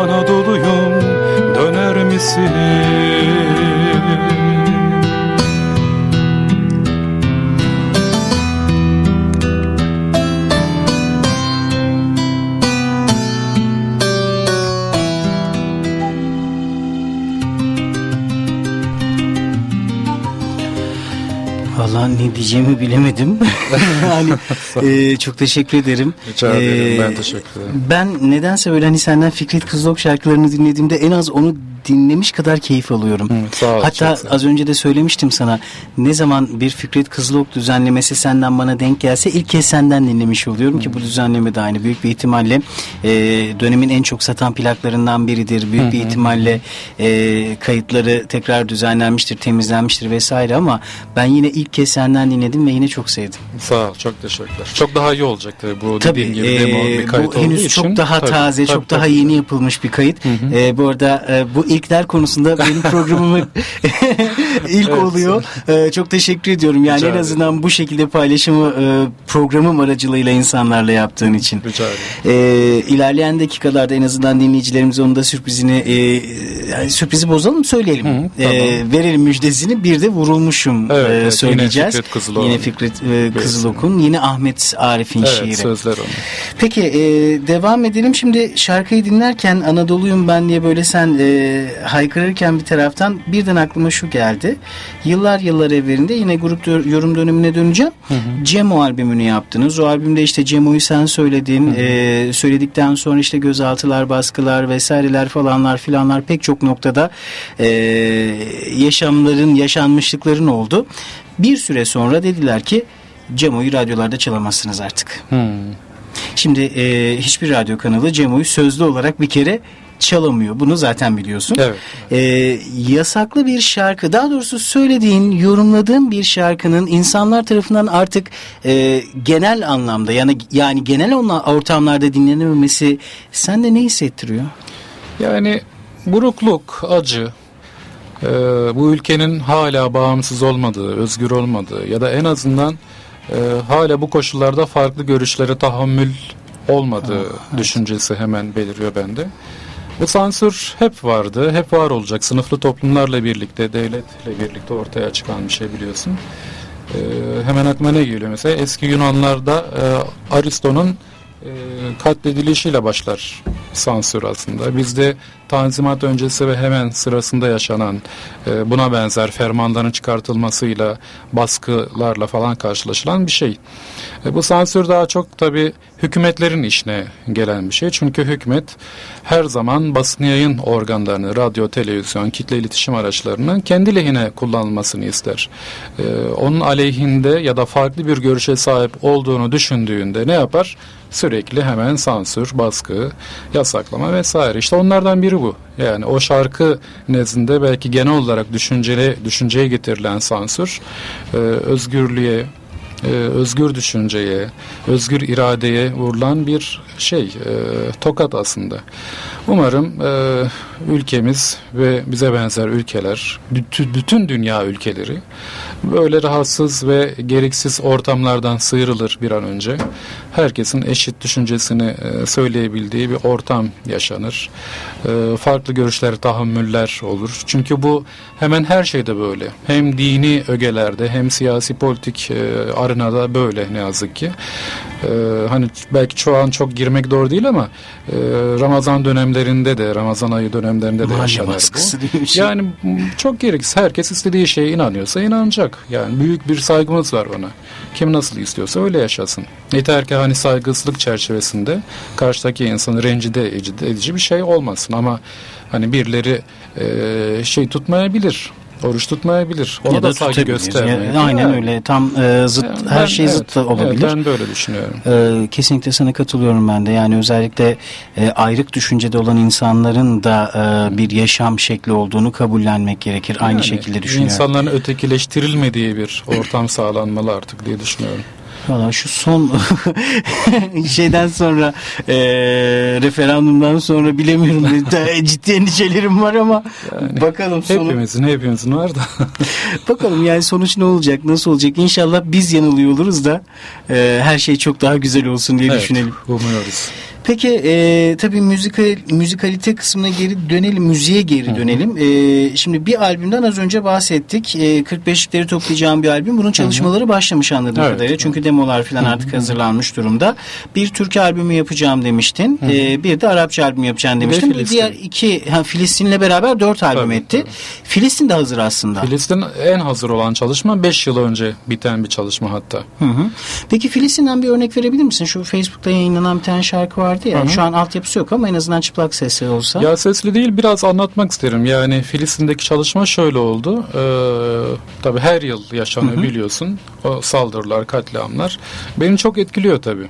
Anadolu'yum döner misin? Vallahi ne diyeceğimi bilemedim. hani e, çok teşekkür ederim. Rica ederim. E, Ben teşekkür ederim. Ben nedense böyle hani senden Fikret Kızılok şarkılarını dinlediğimde en az onu dinlemiş kadar keyif alıyorum. Hı, sağ ol, Hatta sağ ol. az önce de söylemiştim sana ne zaman bir Fikret Kızılok düzenlemesi senden bana denk gelse ilk kez senden dinlemiş oluyorum ki bu düzenleme de aynı büyük bir ihtimalle e, dönemin en çok satan plaklarından biridir. Büyük bir ihtimalle e, kayıtları tekrar düzenlenmiştir, temizlenmiştir vesaire ama ben yine ilk kez senden dinledim ve yine çok sevdim. Sağ ol. Çok teşekkürler. Çok daha iyi olacak tabii bu Tabii dediğin gibi e, demo bir kayıt bu henüz için. çok daha Tabii, taze, tabii, çok daha tabii. yeni yapılmış bir kayıt. E, bu arada e, bu ilkler konusunda benim programımın ilk Evet. oluyor. E, çok teşekkür ediyorum. Yani Rica en ederim. azından bu şekilde paylaşımı e, programım aracılığıyla insanlarla yaptığın için. Rica ederim. E, ilerleyen dakikalarda en azından dinleyicilerimize onun da sürprizini e, yani sürprizi bozalım söyleyelim. Hı, E, verelim müjdesini bir de vurulmuşum Evet, e, söyleyeceğiz. Yine Fikret Kızılok'un. Yine Fikret e, Kızılok'un yine Ahmet Arif'in Evet şiiri. sözler onun. Peki e, devam edelim. Şimdi şarkıyı dinlerken Anadolu'yum ben diye böyle sen e, haykırırken bir taraftan birden aklıma şu geldi. Yıllar yıllar evvelinde yine grup yorum dönemine döneceğim. Cemo albümünü yaptınız. O albümde işte Cemo'yu sen söyledin. E, söyledikten sonra işte gözaltılar, baskılar vesaireler falanlar filanlar pek çok noktada e, yaşamların, yaşanmışlıkların oldu. Bir süre sonra dediler ki Cemo'yu radyolarda çalamazsınız artık. Hmm. Şimdi e, hiçbir radyo kanalı Cemo'yu sözlü olarak bir kere çalamıyor. Bunu zaten biliyorsun. Evet. E, yasaklı bir şarkı, daha doğrusu söylediğin, yorumladığın bir şarkının insanlar tarafından artık e, genel anlamda yani yani genel ortamlarda dinlenememesi sende ne hissettiriyor? Yani burukluk, acı, e, bu ülkenin hala bağımsız olmadığı, özgür olmadığı ya da en azından e, hala bu koşullarda farklı görüşlere tahammül olmadığı düşüncesi hemen beliriyor bende. Bu sansür hep vardı, hep var olacak. Sınıflı toplumlarla birlikte, devletle birlikte ortaya çıkan bir şey biliyorsun. E, hemen aklıma ne geliyor mesela? Eski Yunanlarda e, Aristo'nun e, katledilişiyle başlar sansür aslında. Bizde Tanzimat öncesi ve hemen sırasında yaşanan e, buna benzer fermanların çıkartılmasıyla baskılarla falan karşılaşılan bir şey. E, bu sansür daha çok tabi hükümetlerin işine gelen bir şey. Çünkü hükümet her zaman basın yayın organlarını, radyo, televizyon, kitle iletişim araçlarının kendi lehine kullanılmasını ister. E, onun aleyhinde ya da farklı bir görüşe sahip olduğunu düşündüğünde ne yapar? Sürekli hemen sansür, baskı, yasaklama vesaire. İşte onlardan biri bu. Yani o şarkı nezdinde belki genel olarak düşünceli, düşünceye getirilen sansür, e, özgürlüğe, e, özgür düşünceye, özgür iradeye vurulan bir şey, e, tokat aslında. Umarım e, ülkemiz ve bize benzer ülkeler, bütün, bütün dünya ülkeleri böyle rahatsız ve gereksiz ortamlardan sıyrılır bir an önce. Herkesin eşit düşüncesini e, söyleyebildiği bir ortam yaşanır. E, farklı görüşler, tahammüller olur. Çünkü bu hemen her şeyde böyle. Hem dini ögelerde hem siyasi politik e, arenada böyle ne yazık ki. E, hani belki şu an çok girmek doğru değil ama e, Ramazan dönemlerinde de Ramazan ayı dönemlerinde de yaşanır baskısı bu. Şey- Yani çok gereksiz. Herkes istediği şeye inanıyorsa inanacak. Yani büyük bir saygımız var ona. Kim nasıl istiyorsa öyle yaşasın. Yeter ki hani saygısızlık çerçevesinde karşıdaki insanı rencide edici bir şey olmasın. Ama hani birileri e, şey tutmayabilir. Oruç tutmayabilir. Ona Ya da, da saygı. Ya, aynen Yani. öyle. Tam e, zıt Yani her ben- şey evet, zıt da olabilir. Evet, ben böyle düşünüyorum. Ee, kesinlikle sana katılıyorum ben de. Yani özellikle e, ayrık düşüncede olan insanların da e, bir yaşam şekli olduğunu kabullenmek gerekir. Aynı Yani şekilde düşünüyorum. İnsanların ötekileştirilmediği bir ortam sağlanmalı artık diye düşünüyorum. Valla şu son şeyden sonra e, referandumdan sonra bilemiyorum. Ciddi endişelerim var ama yani, bakalım sonu. Hepimizin hepimizin var da. bakalım yani sonuç ne olacak nasıl olacak İnşallah biz yanılıyor oluruz da e, her şey çok daha güzel olsun diye evet, düşünelim. Umuyoruz. Peki e, tabii müzikal, müzikalite kısmına geri dönelim, müziğe geri dönelim. E, şimdi bir albümden az önce bahsettik. E, 45'likleri toplayacağım bir albüm. Bunun çalışmaları Hı-hı. başlamış anladığım evet. kadarıyla. Çünkü demolar falan artık hazırlanmış durumda. Bir Türk albümü yapacağım demiştin. E, bir de Arapça albüm yapacağım demiştin. Bir diğer iki, ha, Filistin'le beraber dört albüm tabii, etti. Tabii. Filistin de hazır aslında. Filistin en hazır olan çalışma 5 yıl önce biten bir çalışma hatta. Hı-hı. Peki Filistin'den bir örnek verebilir misin? Şu Facebook'ta yayınlanan bir tane şarkı var vardı ya. Hı-hı. Şu an altyapısı yok ama en azından çıplak sesli olsa. Ya sesli değil biraz anlatmak isterim. Yani Filistin'deki çalışma şöyle oldu. Ee, tabii her yıl yaşanıyor Hı-hı. biliyorsun. O saldırılar, katliamlar. Beni çok etkiliyor tabii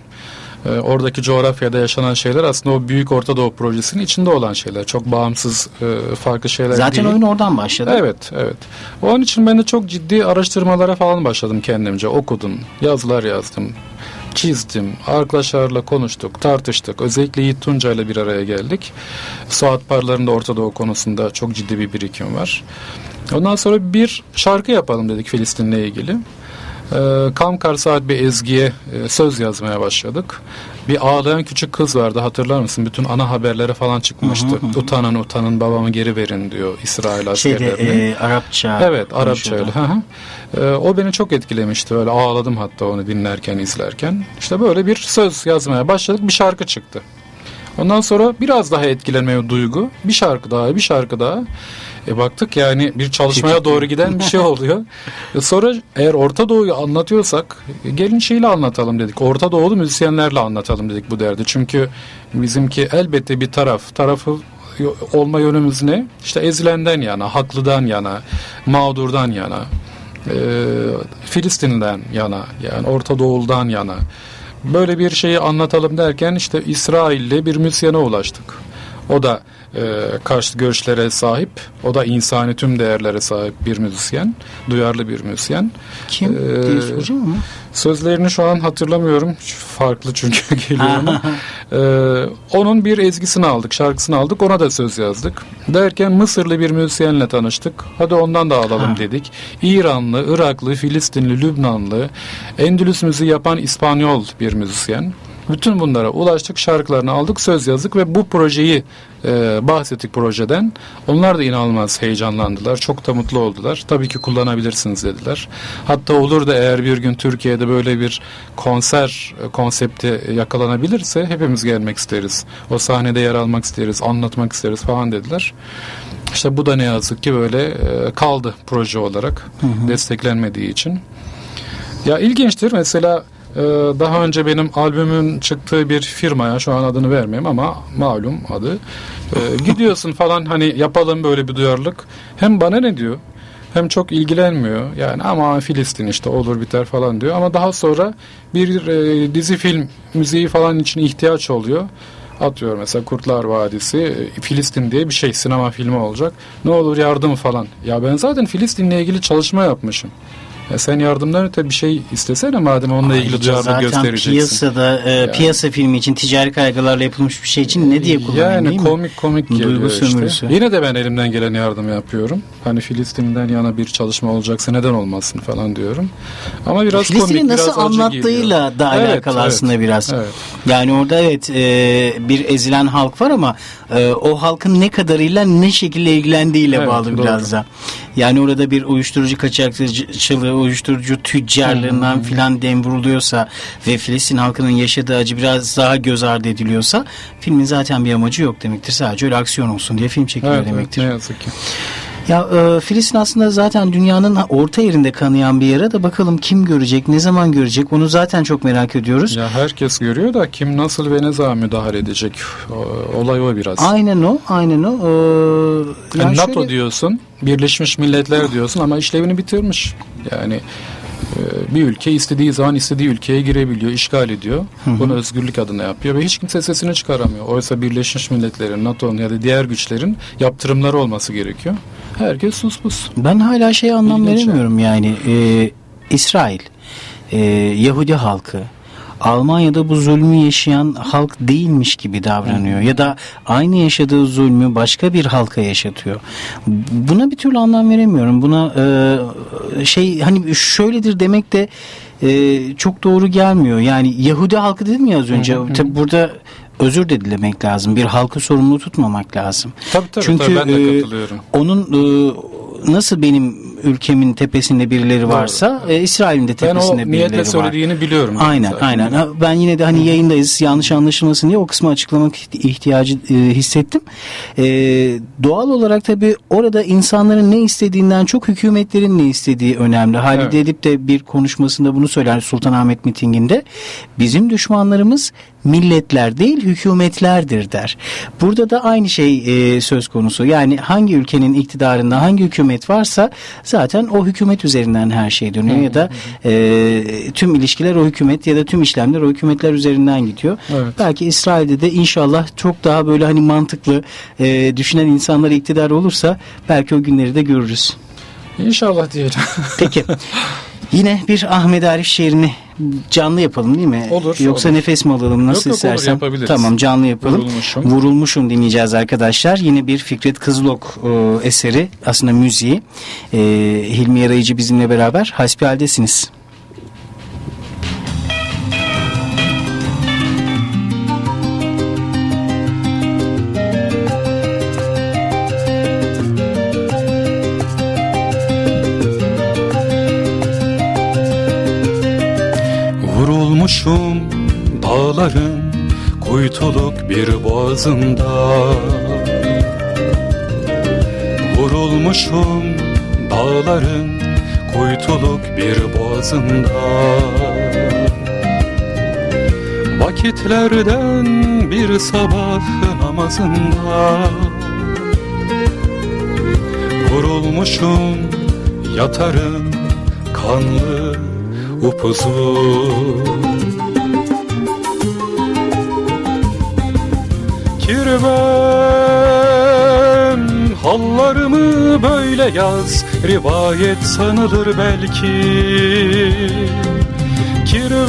ee, oradaki coğrafyada yaşanan şeyler aslında o Büyük Orta Doğu Projesi'nin içinde olan şeyler. Çok bağımsız, e, farklı şeyler Zaten değil. Oyun oradan başladı. Evet, evet. Onun için ben de çok ciddi araştırmalara falan başladım kendimce. Okudum, yazılar yazdım çizdim. Arkadaşlarla konuştuk, tartıştık. Özellikle Yiğit Tunca ile bir araya geldik. Suat Parları'nda Orta Doğu konusunda çok ciddi bir birikim var. Ondan sonra bir şarkı yapalım dedik Filistin'le ilgili. Ee, Kamkar Saat bir ezgiye e, söz yazmaya başladık. Bir ağlayan küçük kız vardı hatırlar mısın? Bütün ana haberlere falan çıkmıştı. Hı hı hı. Utanın utanın babamı geri verin diyor İsrail askerlerine. Şeyde, e, Arapça. Evet Arapça öyle. Hı hı. E, o beni çok etkilemişti. Öyle ağladım hatta onu dinlerken izlerken. İşte böyle bir söz yazmaya başladık. Bir şarkı çıktı. Ondan sonra biraz daha etkilenmeye duygu. Bir şarkı daha, bir şarkı daha. E baktık yani bir çalışmaya doğru giden bir şey oluyor. E sonra eğer Orta Doğu'yu anlatıyorsak gelin şeyle anlatalım dedik. Orta Doğulu müzisyenlerle anlatalım dedik bu derdi. Çünkü bizimki elbette bir taraf. Tarafı olma yönümüz ne? İşte ezilenden yana, haklıdan yana, mağdurdan yana, e, Filistin'den yana, yani Orta Doğu'dan yana. Böyle bir şeyi anlatalım derken işte İsrail'le bir müzisyene ulaştık. O da e, karşı görüşlere sahip. O da insani tüm değerlere sahip bir müzisyen. Duyarlı bir müzisyen. Kim? Ee, soracağım ama. Sözlerini şu an hatırlamıyorum. Farklı çünkü geliyor ama. ee, onun bir ezgisini aldık, şarkısını aldık. Ona da söz yazdık. Derken Mısırlı bir müzisyenle tanıştık. Hadi ondan da alalım ha. dedik. İranlı, Iraklı, Filistinli, Lübnanlı, Endülüs müziği yapan İspanyol bir müzisyen. Bütün bunlara ulaştık, şarkılarını aldık, söz yazdık ve bu projeyi e, bahsettik projeden. Onlar da inanılmaz heyecanlandılar, çok da mutlu oldular. Tabii ki kullanabilirsiniz dediler. Hatta olur da eğer bir gün Türkiye'de böyle bir konser e, konsepti yakalanabilirse hepimiz gelmek isteriz. O sahnede yer almak isteriz, anlatmak isteriz falan dediler. İşte bu da ne yazık ki böyle e, kaldı proje olarak hı hı. desteklenmediği için. Ya ilginçtir mesela daha önce benim albümün çıktığı bir firmaya şu an adını vermeyeyim ama malum adı. Ee, gidiyorsun falan hani yapalım böyle bir duyarlılık. Hem bana ne diyor hem çok ilgilenmiyor. Yani ama Filistin işte olur biter falan diyor. Ama daha sonra bir e, dizi film müziği falan için ihtiyaç oluyor. Atıyor mesela Kurtlar Vadisi e, Filistin diye bir şey sinema filmi olacak. Ne olur yardım falan. Ya ben zaten Filistin'le ilgili çalışma yapmışım. Ya sen yardımdan öte bir şey istesene madem onunla Ayrıca ilgili duyarlı göstereceksin. piyasada e, yani. piyasa filmi için ticari kaygılarla yapılmış bir şey için ne diye kullanayım Yani komik komik geliyor Duygu işte. Sömürüsü. Yine de ben elimden gelen yardım yapıyorum. Hani Filistin'den yana bir çalışma olacaksa neden olmasın falan diyorum. Ama biraz Filistin'i komik nasıl biraz anlattığıyla da evet, alakalı evet, aslında biraz. Evet. Yani orada evet e, bir ezilen halk var ama e, o halkın ne kadarıyla ne şekilde ilgilendiğiyle evet, bağlı doğru. biraz da. Yani orada bir uyuşturucu kaçakçılığı, uyuşturucu tüccarlığından filan dem vuruluyorsa ve Filistin halkının yaşadığı acı biraz daha göz ardı ediliyorsa filmin zaten bir amacı yok demektir. Sadece öyle aksiyon olsun diye film çekiliyor evet, demektir. Evet, ne yazık ki. Ya e, Filistin aslında zaten dünyanın orta yerinde kanayan bir yere de bakalım kim görecek, ne zaman görecek onu zaten çok merak ediyoruz. Ya herkes görüyor da kim nasıl ve ne zaman müdahale edecek olay o biraz. Aynen o, aynen o. Ee, yani NATO şöyle... diyorsun, Birleşmiş Milletler diyorsun ama işlevini bitirmiş. Yani ee, bir ülke istediği zaman istediği ülkeye girebiliyor, işgal ediyor. Hı hı. Bunu özgürlük adına yapıyor ve hiç kimse sesini çıkaramıyor. Oysa Birleşmiş Milletler'in, NATO'nun ya da diğer güçlerin yaptırımları olması gerekiyor. Herkes sus pus. Ben hala şey anlam İlginç veremiyorum yani. yani e, İsrail e, Yahudi halkı Almanya'da bu zulmü yaşayan halk değilmiş gibi davranıyor ya da aynı yaşadığı zulmü başka bir halka yaşatıyor. Buna bir türlü anlam veremiyorum. Buna e, şey hani şöyledir demek de e, çok doğru gelmiyor. Yani Yahudi halkı dedim ya az önce. Tabi burada özür de dilemek lazım. Bir halkı sorumlu tutmamak lazım. Tabii tabii, Çünkü tabii ben de e, katılıyorum. onun e, nasıl benim ülkemin tepesinde birileri varsa e, İsrail'in de Ben o tepesinde birileri niyetle var. söylediğini biliyorum. Aynen zaten. aynen. Ben yine de hani yayındayız yanlış anlaşılmasın diye o kısmı açıklamak ihtiyacı e, hissettim. E, doğal olarak tabii orada insanların ne istediğinden çok hükümetlerin ne istediği önemli. Halide Evet. Edip de bir konuşmasında bunu söyler Sultanahmet mitinginde. Bizim düşmanlarımız milletler değil hükümetlerdir der. Burada da aynı şey e, söz konusu. Yani hangi ülkenin iktidarında hangi hükümet varsa zaten o hükümet üzerinden her şey dönüyor ya da e, tüm ilişkiler o hükümet ya da tüm işlemler o hükümetler üzerinden gidiyor. Evet. Belki İsrail'de de inşallah çok daha böyle hani mantıklı e, düşünen insanlar iktidar olursa belki o günleri de görürüz. İnşallah diyelim. Peki. Yine bir Ahmet Arif şiirini canlı yapalım değil mi? Olur, Yoksa olur. nefes mi alalım nasıl Yok, yok, olur, yapabiliriz. Tamam canlı yapalım. Vurulmuşum. Vurulmuşum dinleyeceğiz arkadaşlar. Yine bir Fikret Kızılok e, eseri aslında müziği. E, Hilmi Yarayıcı bizimle beraber hasbihaldesiniz. Dağların kuytuluk bir boğazında Vurulmuşum dağların kuytuluk bir boğazında Vakitlerden bir sabah namazında. Vurulmuşum yatarım kanlı upuzun Kirvem hallarımı böyle yaz. Rivayet sanılır belki. Kirvem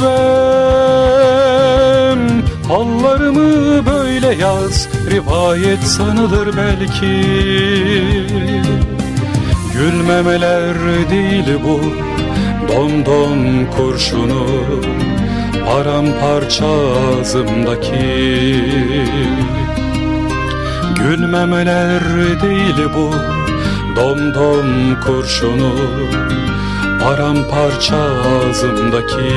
hallarımı böyle yaz. Rivayet sanılır belki. Gülmemeler değil bu Domdom kurşunu Paramparça ağzımdaki Gülmemeler değil bu Domdom kurşunu Paramparça ağzımdaki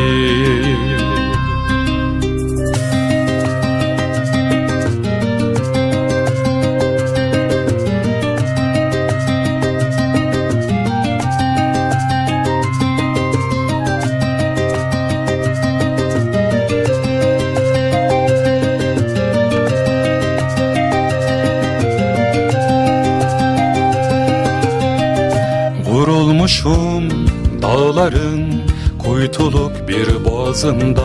bir boğazında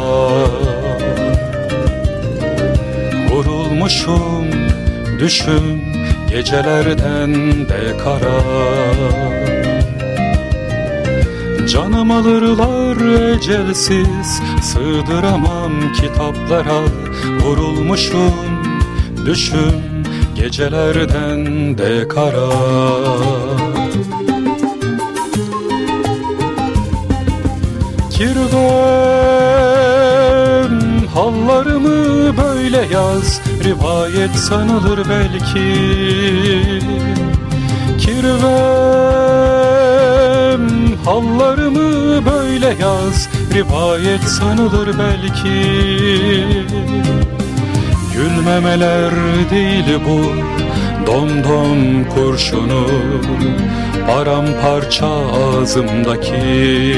Vurulmuşum düşüm gecelerden de kara. Canım alırlar ecelsiz Sığdıramam kitaplara. Vurulmuşum düşüm gecelerden de kara. Kirvem yaz Rivayet sanılır belki. Kirvem hallarımı böyle yaz Rivayet sanılır belki. Gülmemeler değil bu Domdom kurşunu Paramparça ağzımdaki.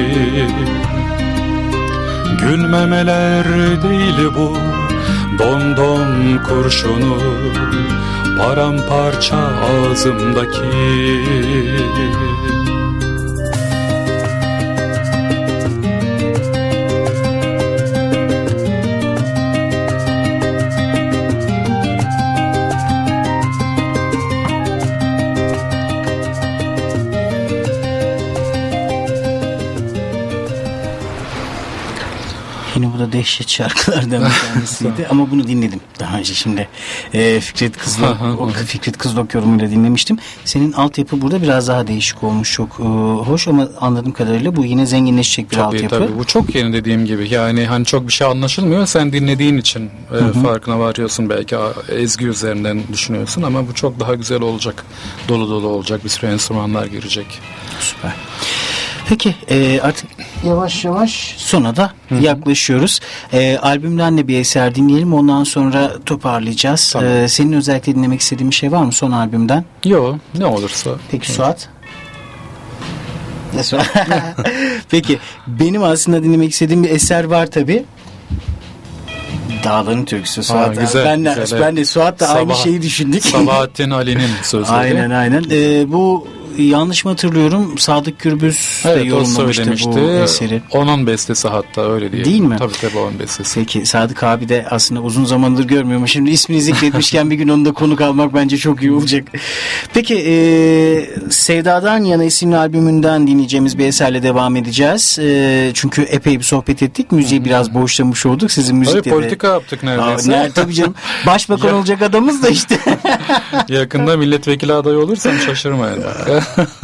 Gülmemeler değil bu Domdom kurşunu Paramparça ağzımdaki dehşet şarkılardan bir tanesiydi. Ama bunu dinledim daha önce. Şimdi e, Fikret Kızılok Fikret Kızılok yorumuyla dinlemiştim. Senin altyapı burada biraz daha değişik olmuş. Çok e, hoş ama anladığım kadarıyla bu yine zenginleşecek bir tabii, altyapı. Tabii. Bu çok yeni dediğim gibi. Yani hani çok bir şey anlaşılmıyor. Sen dinlediğin için e, farkına varıyorsun. Belki ezgi üzerinden düşünüyorsun ama bu çok daha güzel olacak. Dolu dolu olacak. Bir sürü enstrümanlar girecek. Süper. Peki e, artık yavaş yavaş sona da Hı-hı. yaklaşıyoruz. E, albümden de bir eser dinleyelim ondan sonra toparlayacağız. Tamam. E, senin özellikle dinlemek istediğin bir şey var mı son albümden? Yok ne olursa. Peki Suat? Peki benim aslında dinlemek istediğim bir eser var tabi. Dağların türküsü Suat. Ha, güzel, ben, de, güzel, ben de Suat da Sabah, aynı şeyi düşündük. Sabahattin Ali'nin sözleri. Aynen aynen. Ee, bu yanlış mı hatırlıyorum Sadık Gürbüz evet, de yorumlamıştı bu eseri. Onun bestesi hatta öyle diye. Değil mi? Tabii tabii onun bestesi. Peki Sadık abi de aslında uzun zamandır görmüyorum. Şimdi ismini zikretmişken bir gün onu da konuk almak bence çok iyi olacak. Peki e, Sevdadan Yana isimli albümünden dinleyeceğimiz bir eserle devam edeceğiz. E, çünkü epey bir sohbet ettik. Müziği biraz boşlamış olduk. Sizin müzikte tabii, politika yaptık neredeyse. Aa, tabii canım. Başbakan olacak adamız da işte. Yakında milletvekili adayı olursam şaşırmayın.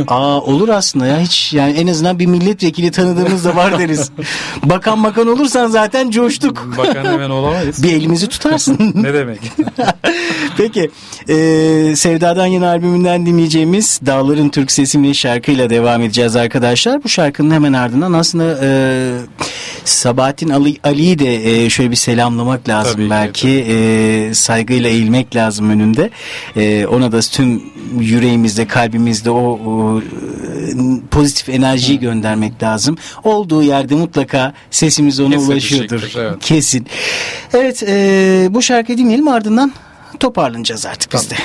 Aa olur aslında ya hiç yani en azından bir milletvekili tanıdığımız da var deriz. bakan bakan olursan zaten coştuk. Bakan hemen olamayız. bir elimizi tutarsın. ne demek? Peki e, Sevdadan Yeni albümünden dinleyeceğimiz Dağların Türk Sesimli şarkıyla devam edeceğiz arkadaşlar. Bu şarkının hemen ardından aslında e, Sabahattin Ali, Ali'yi de e, şöyle bir selamlamak lazım tabii belki. Ki, E, saygıyla eğilmek lazım önünde. E, ona da tüm yüreğimizde, kalbimizde o, o pozitif enerjiyi göndermek lazım. Olduğu yerde mutlaka sesimiz ona Kesin ulaşıyordur. Evet. Kesin. Evet e, bu şarkıyı dinleyelim ardından toparlanacağız artık tamam. biz de.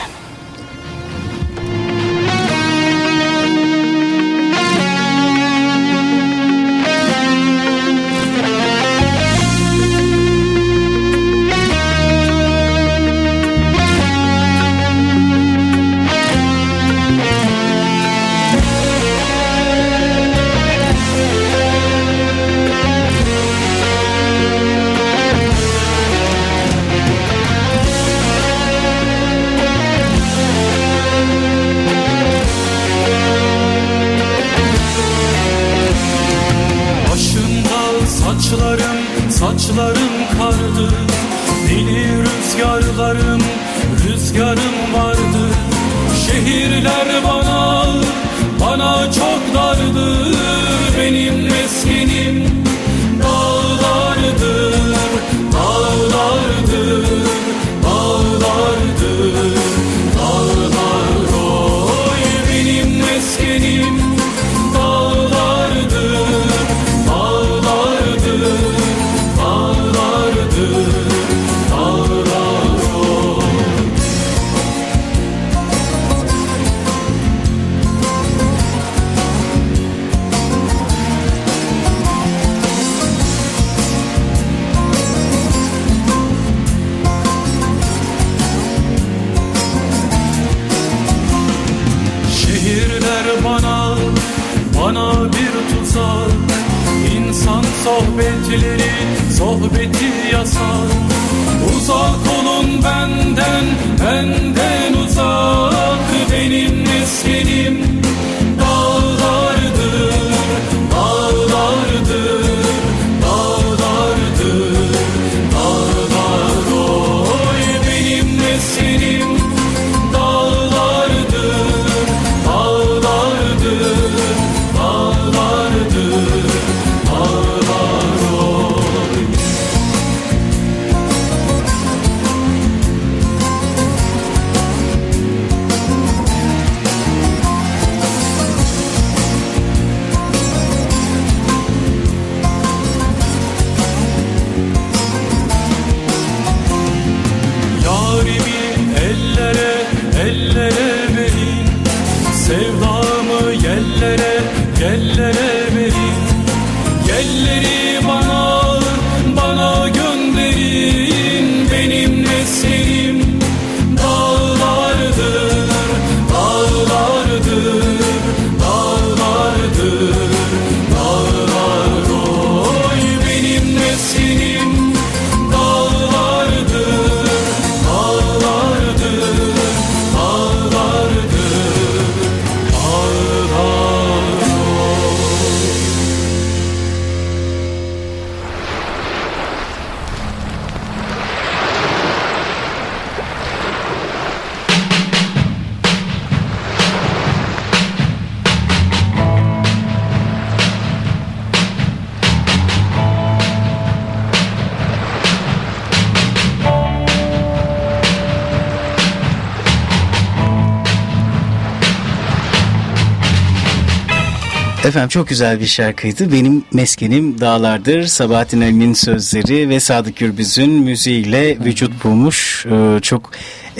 Efendim çok güzel bir şarkıydı. Benim meskenim dağlardır. Sabahattin Ali'nin sözleri ve Sadık Gürbüz'ün müziğiyle vücut bulmuş. Ee, çok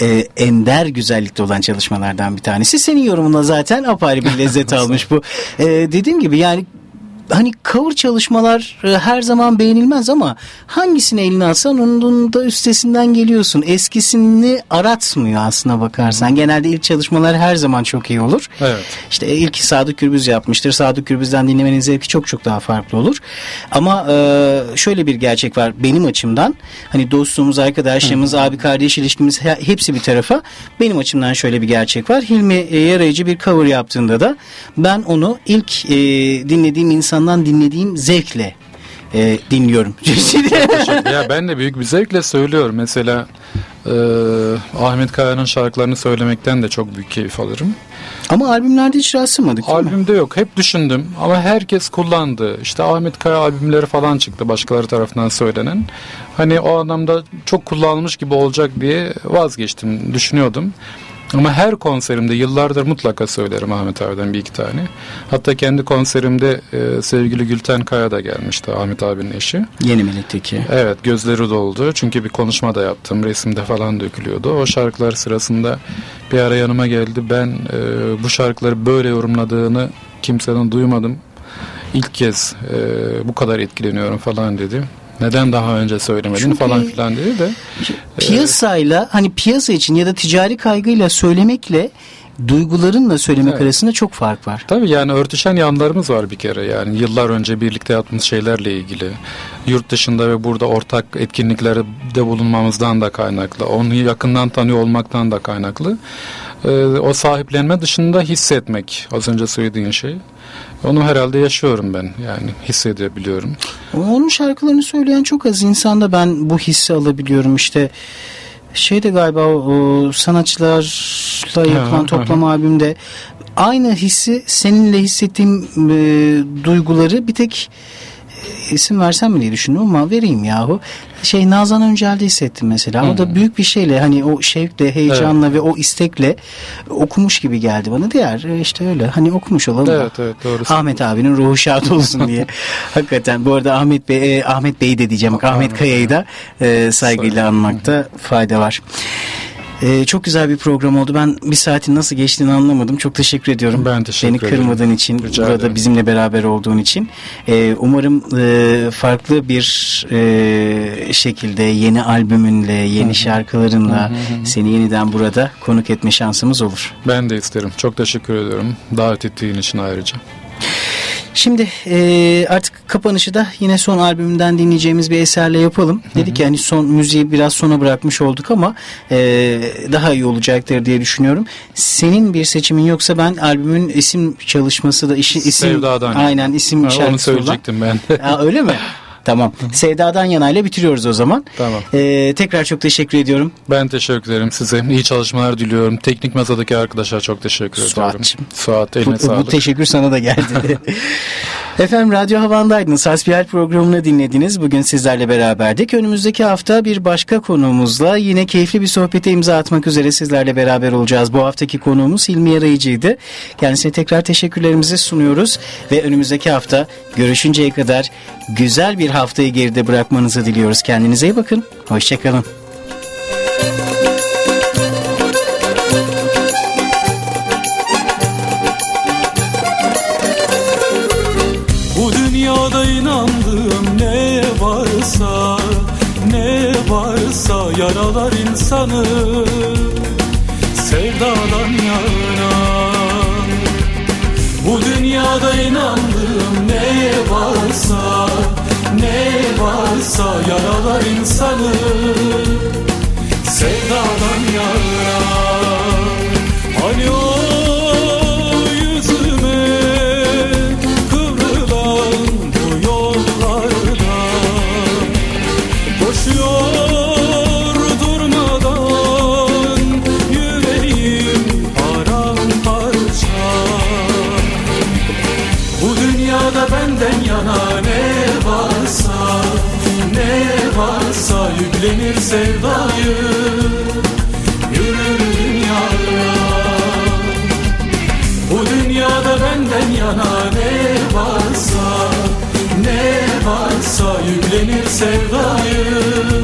e, ender güzellikte olan çalışmalardan bir tanesi. Senin yorumuna zaten apayrı bir lezzet almış bu. Ee, dediğim gibi yani hani cover çalışmalar e, her zaman beğenilmez ama hangisini eline alsan onun da üstesinden geliyorsun. Eskisini aratmıyor aslına bakarsan. Genelde ilk çalışmalar her zaman çok iyi olur. Evet. İşte ilk Sadık Gürbüz yapmıştır. Sadık Gürbüz'den dinlemenin zevki çok çok daha farklı olur. Ama e, şöyle bir gerçek var benim açımdan. Hani dostluğumuz, arkadaşlığımız, abi kardeş ilişkimiz hepsi bir tarafa. Benim açımdan şöyle bir gerçek var. Hilmi e, Yarayıcı bir cover yaptığında da ben onu ilk dinlediğim insan insandan dinlediğim zevkle e, dinliyorum. ya ben de büyük bir zevkle söylüyorum. Mesela e, Ahmet Kaya'nın şarkılarını söylemekten de çok büyük keyif alırım. Ama albümlerde hiç rastlamadık Albümde mi? yok. Hep düşündüm ama herkes kullandı. İşte Ahmet Kaya albümleri falan çıktı başkaları tarafından söylenen. Hani o anlamda çok kullanılmış gibi olacak diye vazgeçtim. Düşünüyordum. Ama her konserimde yıllardır mutlaka söylerim Ahmet abiden bir iki tane. Hatta kendi konserimde e, sevgili Gülten Kaya da gelmişti Ahmet abinin eşi. Yeni Melek'teki. Evet gözleri doldu. Çünkü bir konuşma da yaptım. Resimde falan dökülüyordu. O şarkılar sırasında bir ara yanıma geldi. Ben e, bu şarkıları böyle yorumladığını kimseden duymadım. İlk kez e, bu kadar etkileniyorum falan dedi. Neden daha önce söylemedin Çünkü falan filan dedi de. Piyasayla hani piyasa için ya da ticari kaygıyla söylemekle duygularınla söylemek evet. arasında çok fark var. Tabii yani örtüşen yanlarımız var bir kere yani yıllar önce birlikte yaptığımız şeylerle ilgili. Yurt dışında ve burada ortak etkinliklerde bulunmamızdan da kaynaklı. Onu yakından tanıyor olmaktan da kaynaklı. Ee, o sahiplenme dışında hissetmek az önce söylediğin şey. Onu herhalde yaşıyorum ben yani hissedebiliyorum. Onun şarkılarını söyleyen çok az insanda ben bu hissi alabiliyorum işte şeyde galiba o sanatçılarla yapılan toplama albümde aynı hissi seninle hissettiğim e, duyguları bir tek isim versem mi diye düşündüm ama vereyim yahu. Şey Nazan Öncel'de hissettim mesela. Hmm. O da hmm. büyük bir şeyle hani o şevkle, heyecanla evet. ve o istekle okumuş gibi geldi bana. Diğer e, işte öyle hani okumuş olalım. Evet evet doğru. Ahmet abinin ruhu şad olsun diye. Hakikaten bu arada Ahmet Bey, e, Ahmet Bey'i de diyeceğim. Ahmet, Ahmet Kaya'yı da e, saygıyla anmakta fayda var. Ee, çok güzel bir program oldu. Ben bir saatin nasıl geçtiğini anlamadım. Çok teşekkür ediyorum. Ben teşekkür ederim. Beni kırmadığın için, Rica burada ederim. bizimle beraber olduğun için. Ee, umarım e, farklı bir e, şekilde yeni albümünle, yeni Hı-hı. şarkılarınla Hı-hı. seni yeniden burada konuk etme şansımız olur. Ben de isterim. Çok teşekkür ediyorum. Davet ettiğin için ayrıca. Şimdi e, artık kapanışı da yine son albümünden dinleyeceğimiz bir eserle yapalım. Dedik yani son müziği biraz sona bırakmış olduk ama e, daha iyi olacaktır diye düşünüyorum. Senin bir seçimin yoksa ben albümün isim çalışması da işi isim Sevdadan. aynen isim ha, şarkısı Onu söyleyecektim olan. ben. ha, öyle mi? Tamam. Sevda'dan yanayla bitiriyoruz o zaman. Tamam. Ee, tekrar çok teşekkür ediyorum. Ben teşekkür ederim size. İyi çalışmalar diliyorum. Teknik masadaki arkadaşlar çok teşekkür Suat'cığım. ediyorum. Suat eline bu, sağlık. Bu teşekkür sana da geldi. Efendim Radyo Havan'daydınız. Hasbihal programını dinlediniz. Bugün sizlerle beraberdik. Önümüzdeki hafta bir başka konuğumuzla yine keyifli bir sohbete imza atmak üzere sizlerle beraber olacağız. Bu haftaki konuğumuz Hilmi Yarayıcı'ydı. Kendisine tekrar teşekkürlerimizi sunuyoruz ve önümüzdeki hafta görüşünceye kadar güzel bir haftayı geride bırakmanızı diliyoruz. Kendinize iyi bakın. Hoşçakalın. Bu dünyada inandığım ne varsa Ne varsa yaralar insanı Sevdadan yana Bu dünyada inandığım ne varsa ne varsa yaralar insanı. Sevdadan yara sevdayı Yürür dünyaya. Bu dünyada benden yana ne varsa Ne varsa yüklenir sevdayı.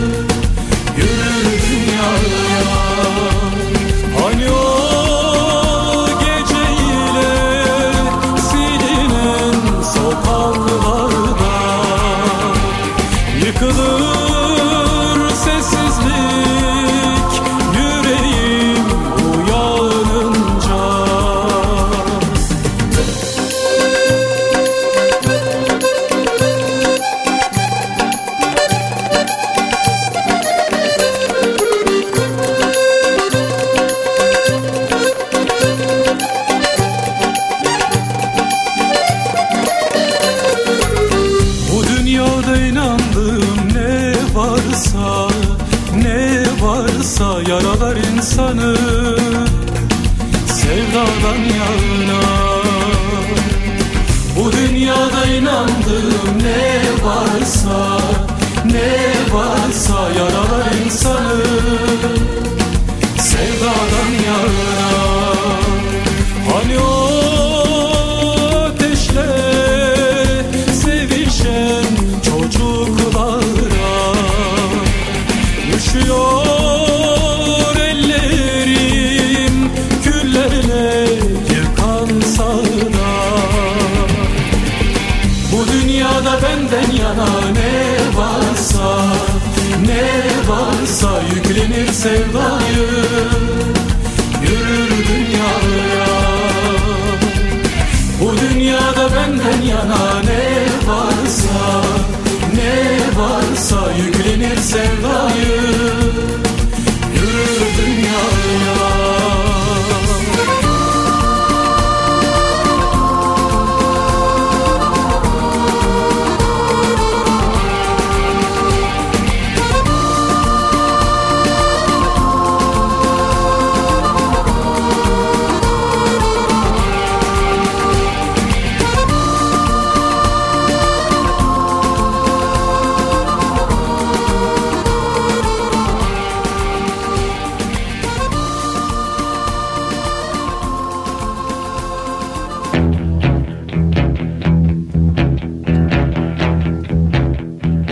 Varsa yaralar insanı Sevdadan yana Bu dünyada inandığım ne varsa Ne varsa yaralar insanı Sevdadan yana Hani o sevdayı Yürür dünyaya. Bu dünyada benden yana ne varsa Ne varsa yüklenir sevdayı